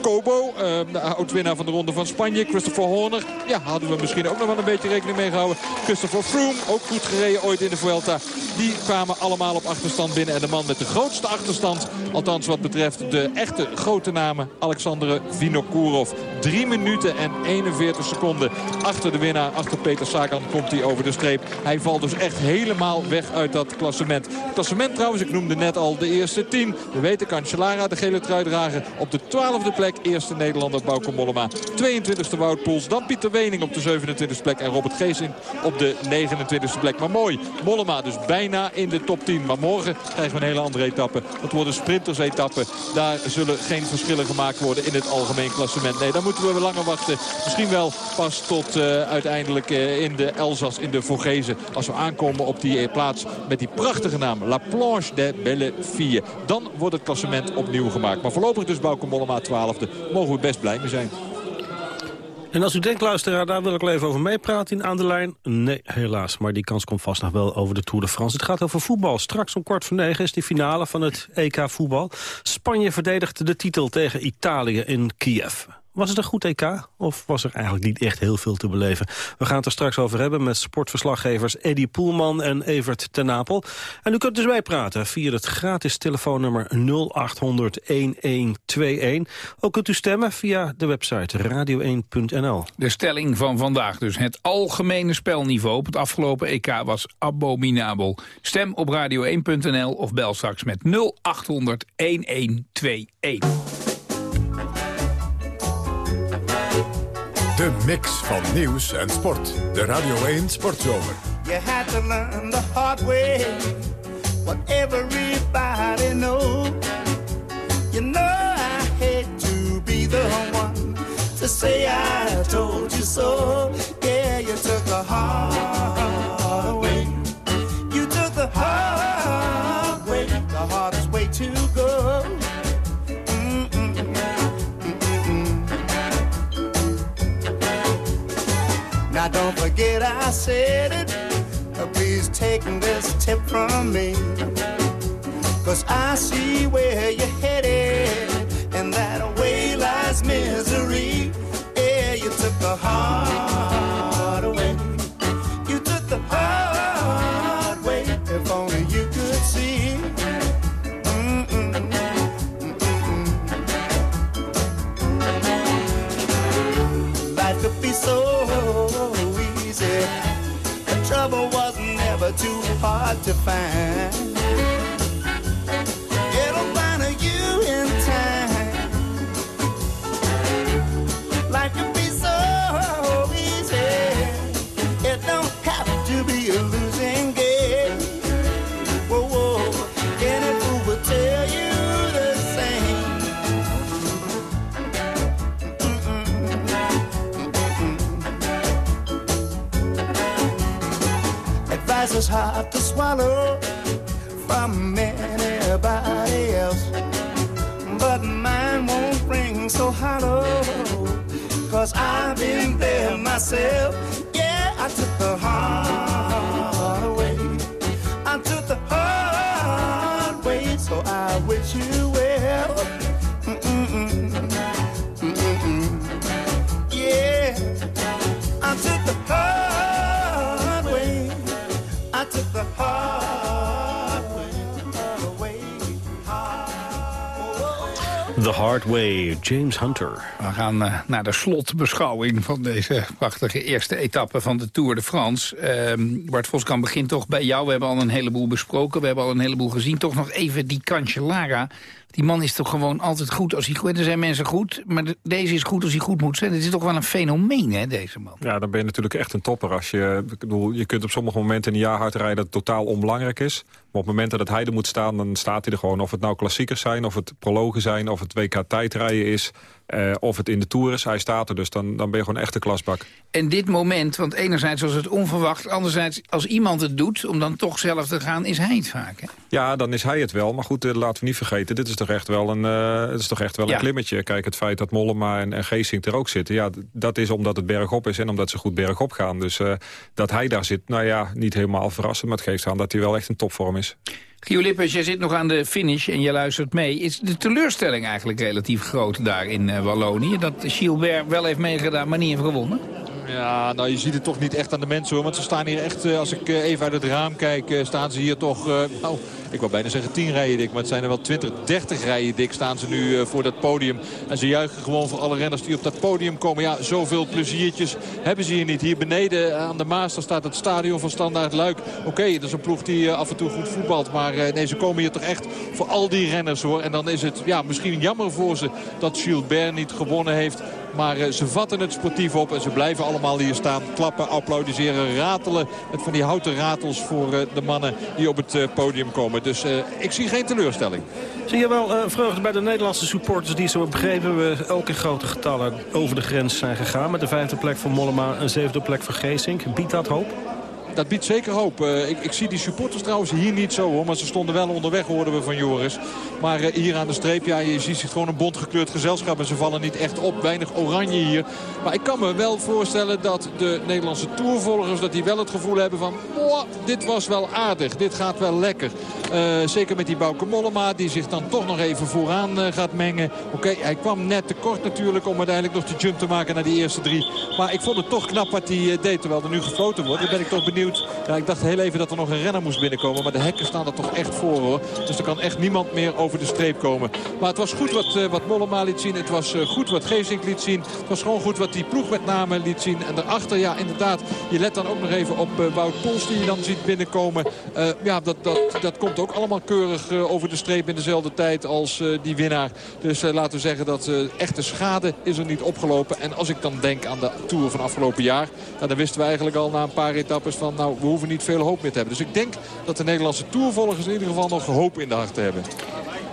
Kobo, uh, de oud-winnaar van de ronde van Spanje. Christopher Horner, ja, hadden we misschien ook nog wel een beetje rekening mee gehouden. Christopher Froome, ook goed gereden ooit in de Vuelta. Die kwamen allemaal op achterstand binnen. En de man met de grootste achterstand, althans wat betreft de echte grote namen, Alexander Vinokourov. 3 minuten en 41 seconden achter de winnaar, achter Peter Sagan, komt hij over de streep. Hij valt dus echt helemaal weg uit dat klassement. Klassement trouwens, ik noemde net al de eerste 10. We weten Cancellara, de gele trui dragen. Op de 12e plek, eerste Nederlander Bauke Mollema. 22e Wout Poels, dan Pieter Wening op de 27e plek. En Robert Geesing op de 29e plek. Maar mooi, Mollema dus bijna in de top 10. Maar morgen krijgen we een hele andere etappe. Dat worden sprinters-etappen. Daar zullen geen verschillen gemaakt worden in het algemeen klassement. Nee, dan moeten we langer wachten. Misschien wel pas tot uh, uiteindelijk uh, in de Elzas, in de Vogezen. Als we aankomen op die uh, plaats met die prachtige naam. La Planche de Belle. Dan wordt het klassement opnieuw gemaakt. Maar voorlopig dus Bauke Mollema 12e. Mogen we best blij mee zijn. En als u denkt, luisteraar, daar wil ik wel even over meepraten aan de lijn. Nee, helaas, maar die kans komt vast nog wel over de Tour de France. Het gaat over voetbal. Straks om kwart voor negen is de finale van het EK voetbal. Spanje verdedigt de titel tegen Italië in Kiev. Was het een goed EK of was er eigenlijk niet echt heel veel te beleven? We gaan het er straks over hebben met sportverslaggevers Eddie Poelman en Evert ten Napel. En u kunt dus bijpraten via het gratis telefoonnummer 0800-1121. Ook kunt u stemmen via de website radio1.nl. De stelling van vandaag dus. Het algemene spelniveau op het afgelopen EK was abominabel. Stem op radio1.nl of bel straks met 0800-1121. De mix van nieuws en sport. De Radio 1 Sportzomer. You had to learn the hard way. What everybody knows. You know I hate to be the one to say I told you so. Yeah, you took the hard forget I said it. Uh, please take this tip from me. Cause I see where you're headed. And that way lies misery. Yeah, you took the hard hard to find. The Hard Way, James Hunter. We gaan uh, naar de slotbeschouwing van deze prachtige eerste etappe van de Tour de France. Uh, Bart Voskamp begint toch bij jou. We hebben al een heleboel besproken, we hebben al een heleboel gezien. Toch nog even die Cancellara. Die man is toch gewoon altijd goed als hij goed... Er zijn mensen goed, maar deze is goed als hij goed moet zijn. Het is toch wel een fenomeen, hè, deze man. Ja, dan ben je natuurlijk echt een topper. Als je, ik bedoel, je kunt op sommige momenten in een jaar hard rijden... dat het totaal onbelangrijk is. Maar op het moment dat hij er moet staan, dan staat hij er gewoon. Of het nou klassiekers zijn, of het prologen zijn... of het WK tijdrijden is... Uh, of het in de Tour is, hij staat er. Dus dan, dan ben je gewoon echt een klasbak. En dit moment, want enerzijds was het onverwacht... anderzijds als iemand het doet om dan toch zelf te gaan, is hij het vaak. Hè? Ja, dan is hij het wel. Maar goed, uh, laten we niet vergeten, dit is toch echt wel een, uh, het is toch echt wel Ja. een klimmetje. Kijk, het feit dat Mollema en, en Geesink er ook zitten... ja, dat is omdat het bergop is en omdat ze goed bergop gaan. Dus eh, dat hij daar zit, nou ja, niet helemaal verrassend... maar het geeft aan dat hij wel echt in topvorm is. Gio Lippers, jij zit nog aan de finish en je luistert mee. Is de teleurstelling eigenlijk relatief groot daar in eh, Wallonië? Dat Gilbert wel heeft meegedaan, maar niet heeft gewonnen? Ja, nou je ziet het toch niet echt aan de mensen hoor. Want ze staan hier echt, eh, als ik eh, even uit het raam kijk, staan ze hier toch... nou, ik wou bijna zeggen 10 rijen dik. Maar het zijn er wel 20, 30 rijen dik staan ze nu eh, voor dat podium. En ze juichen gewoon voor alle renners die op dat podium komen. Ja, zoveel pleziertjes hebben ze hier niet. Hier beneden aan de Maas, staat het stadion van Standaard Luik. Oké, dat is een ploeg die eh, af en toe goed voetbalt. Maar eh, nee, ze komen hier toch echt voor al die renners hoor. En dan is het ja, misschien jammer voor ze dat Gilbert niet gewonnen heeft. Maar eh, ze vatten het sportief op en ze blijven allemaal hier staan. Klappen, applaudisseren, ratelen. Met van die houten ratels voor eh, de mannen die op het eh, podium komen. Dus ik zie geen teleurstelling. Zie je wel eh, vreugde bij de Nederlandse supporters die zo begrepen we ook in grote getallen over de grens zijn gegaan. Met de vijfde plek voor Mollema en zevende plek voor Geesink. Biedt dat hoop? Dat biedt zeker hoop. Eh, ik, ik zie die supporters trouwens hier niet zo hoor. Maar ze stonden wel onderweg hoorden we van Joris. Maar eh, hier aan de streep, ja, je ziet gewoon een bontgekleurd gezelschap. En ze vallen niet echt op. Weinig oranje hier. Maar ik kan me wel voorstellen dat de Nederlandse tourvolgers... dat die wel het gevoel hebben van... "Mwah, dit was wel aardig. Dit gaat wel lekker. Eh, zeker met die Bauke Mollema. Die zich dan toch nog even vooraan gaat mengen. Oké, hij kwam net te kort natuurlijk. Om uiteindelijk nog de jump te maken naar die eerste drie. Maar ik vond het toch knap wat hij deed. Terwijl er nu gefloten wordt. Dan ben ik toch benieuwd. Ja, ik dacht heel even dat er nog een renner moest binnenkomen. Maar de hekken staan er toch echt voor hoor. Dus er kan echt niemand meer over de streep komen. Maar het was goed wat, eh, wat Mollema liet zien. Het was eh, goed wat Geesink liet zien. Het was gewoon goed wat die ploeg met name liet zien. En daarachter, ja inderdaad. Je let dan ook nog even op eh, Wout Pols die je dan ziet binnenkomen. Ja, dat, dat, dat komt ook allemaal keurig over de streep in dezelfde tijd als die winnaar. Dus laten we zeggen dat echte schade is er niet opgelopen. En als ik dan denk aan de Tour van afgelopen jaar. dan wisten we eigenlijk al na een paar etappes van nou we hoeven niet veel hoop meer te hebben. Dus ik denk dat de Nederlandse Tourvolgers in ieder geval nog hoop in de harten hebben.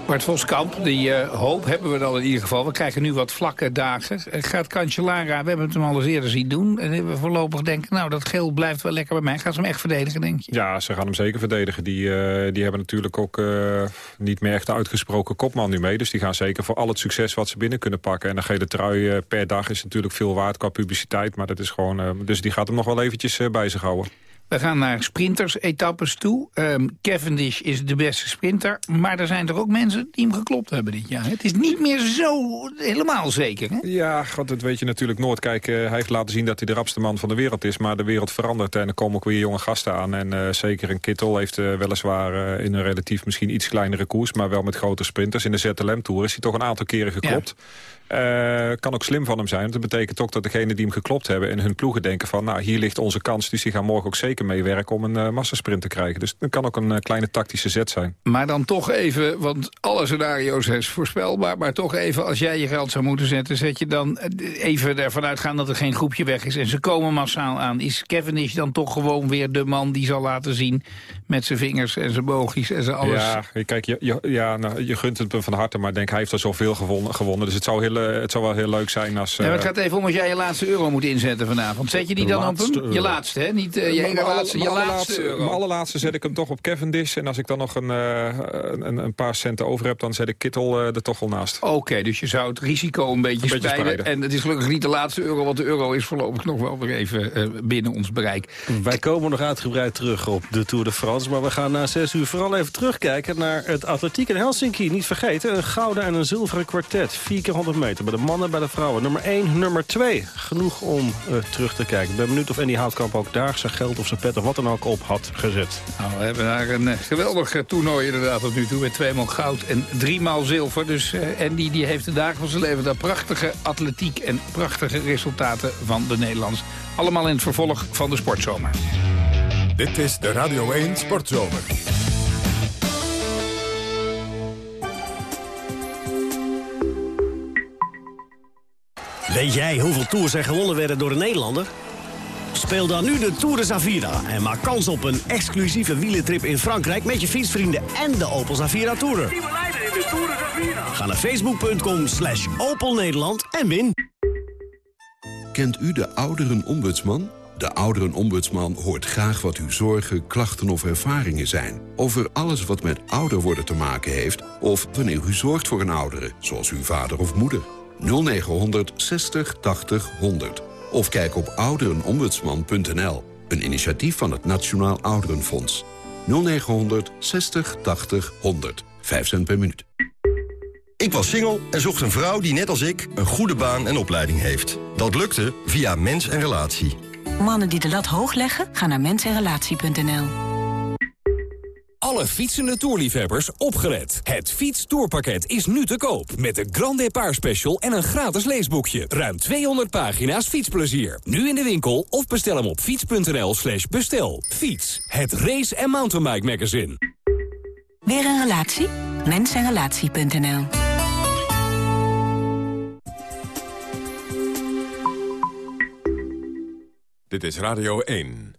Bart Voskamp, die eh, hoop hebben we dan in ieder geval. We krijgen nu wat vlakke dagen. Eh, gaat Cancellara, we hebben het hem al eens eerder zien doen. En we voorlopig denken, nou dat geel blijft wel lekker bij mij. Gaan ze hem echt verdedigen, denk je? Ja, ze gaan hem zeker verdedigen. Die, eh, die hebben natuurlijk ook eh, niet meer echt de uitgesproken kopman nu mee. Dus die gaan zeker voor al het succes wat ze binnen kunnen pakken. En een gele trui eh, per dag is natuurlijk veel waard qua publiciteit. Maar dat is gewoon, eh, dus die gaat hem nog wel eventjes eh, bij zich houden. We gaan naar sprinters-etappes toe. Ehm, Cavendish is de beste sprinter. Maar er zijn er ook mensen die hem geklopt hebben dit jaar. Het is niet meer zo helemaal zeker, hè? Ja, god, dat weet je natuurlijk nooit. Kijk, eh, hij heeft laten zien dat hij de rapste man van de wereld is. Maar de wereld verandert en er komen ook weer jonge gasten aan. En eh, zeker een Kittel heeft eh, weliswaar in een relatief misschien iets kleinere koers... maar wel met grote sprinters. In de ZLM-tour is hij toch een aantal keren geklopt. Eh, kan ook slim van hem zijn. Want dat betekent ook dat degenen die hem geklopt hebben... in hun ploegen denken van, nou, hier ligt onze kans. Dus die gaan morgen ook zeker meewerken om een eh, massasprint te krijgen. Dus dat kan ook een eh, kleine tactische zet zijn. Maar dan toch even, want alle scenario's zijn voorspelbaar... maar toch even, als jij je geld zou moeten zetten... zet je dan even ervan uitgaan dat er geen groepje weg is... en ze komen massaal aan. Is Cavendish dan toch gewoon weer de man die zal laten zien... met zijn vingers en zijn boogjes en zijn alles... Ja, kijk, je, je- ja, nou, je gunt het hem van harte, maar denk, hij heeft er zoveel gewonnen. gewonnen dus het zou, heel, het zou wel heel leuk zijn als... Ja, maar het eh, gaat even om als jij je laatste euro moet inzetten vanavond. Zet je die dan op hem? Je laatste, hè? Niet eh, je alle- laatste, je mijn laatste allerlaatste- euro. Mijn allerlaatste zet ik hem toch op Cavendish. En als ik dan nog een, eh, een, een paar centen over heb, dan zet ik Kittel eh, er toch wel naast. Oké, dus je zou het risico een beetje, Een beetje spreiden. spreiden. En het is gelukkig niet de laatste euro, want de euro is voorlopig nog wel weer even eh, binnen ons bereik. Wij komen nog uitgebreid terug op de Tour de France. Maar we gaan na zes uur vooral even terugkijken naar het atletiek in Helsinki. Niet vergeten, een gouden en een zilveren kwartet. 4 keer 100 meter bij de mannen en bij de vrouwen. Nummer 1, nummer 2. Genoeg om eh, terug te kijken. Ik ben benieuwd of Andy Houtkamp ook daar zijn geld of zijn pet of wat dan ook op had gezet. Nou, we hebben daar een uh, geweldig uh, toernooi inderdaad tot nu toe. Met tweemaal goud en driemaal zilver. Dus uh, Andy die heeft de dagen van zijn leven daar prachtige atletiek... en prachtige resultaten van de Nederlands. Allemaal in het vervolg van de sportzomer. Dit is de Radio 1 Sportzomer. Weet jij hoeveel tours er gewonnen werden door een Nederlander? Speel dan nu de Tour de Zavira en maak kans op een exclusieve wielentrip in Frankrijk... met je fietsvrienden en de Opel Zavira Tourer. Ga naar facebook.com slash Opel Nederland en win. Kent u de ouderenombudsman? De ouderenombudsman hoort graag wat uw zorgen, klachten of ervaringen zijn... over alles wat met ouder worden te maken heeft... of wanneer u zorgt voor een oudere, zoals uw vader of moeder. 0900 60 80 100. Of kijk op ouderenombudsman.nl. Een initiatief van het Nationaal Ouderenfonds. 0900 60 80 100. 5 cent per minuut. Ik was single en zocht een vrouw die net als ik een goede baan en opleiding heeft. Dat lukte via Mens en Relatie. Mannen die de lat hoog leggen, gaan naar mensenrelatie.nl. Alle fietsende toerliefhebbers opgelet. Het fietstoerpakket is nu te koop. Met de Grand Depart Special en een gratis leesboekje. Ruim 200 pagina's fietsplezier. Nu in de winkel of bestel hem op fiets.nl slash bestel. Fiets, het race- en mountainbike magazine. Weer een relatie? Mensenrelatie.nl Dit is Radio 1.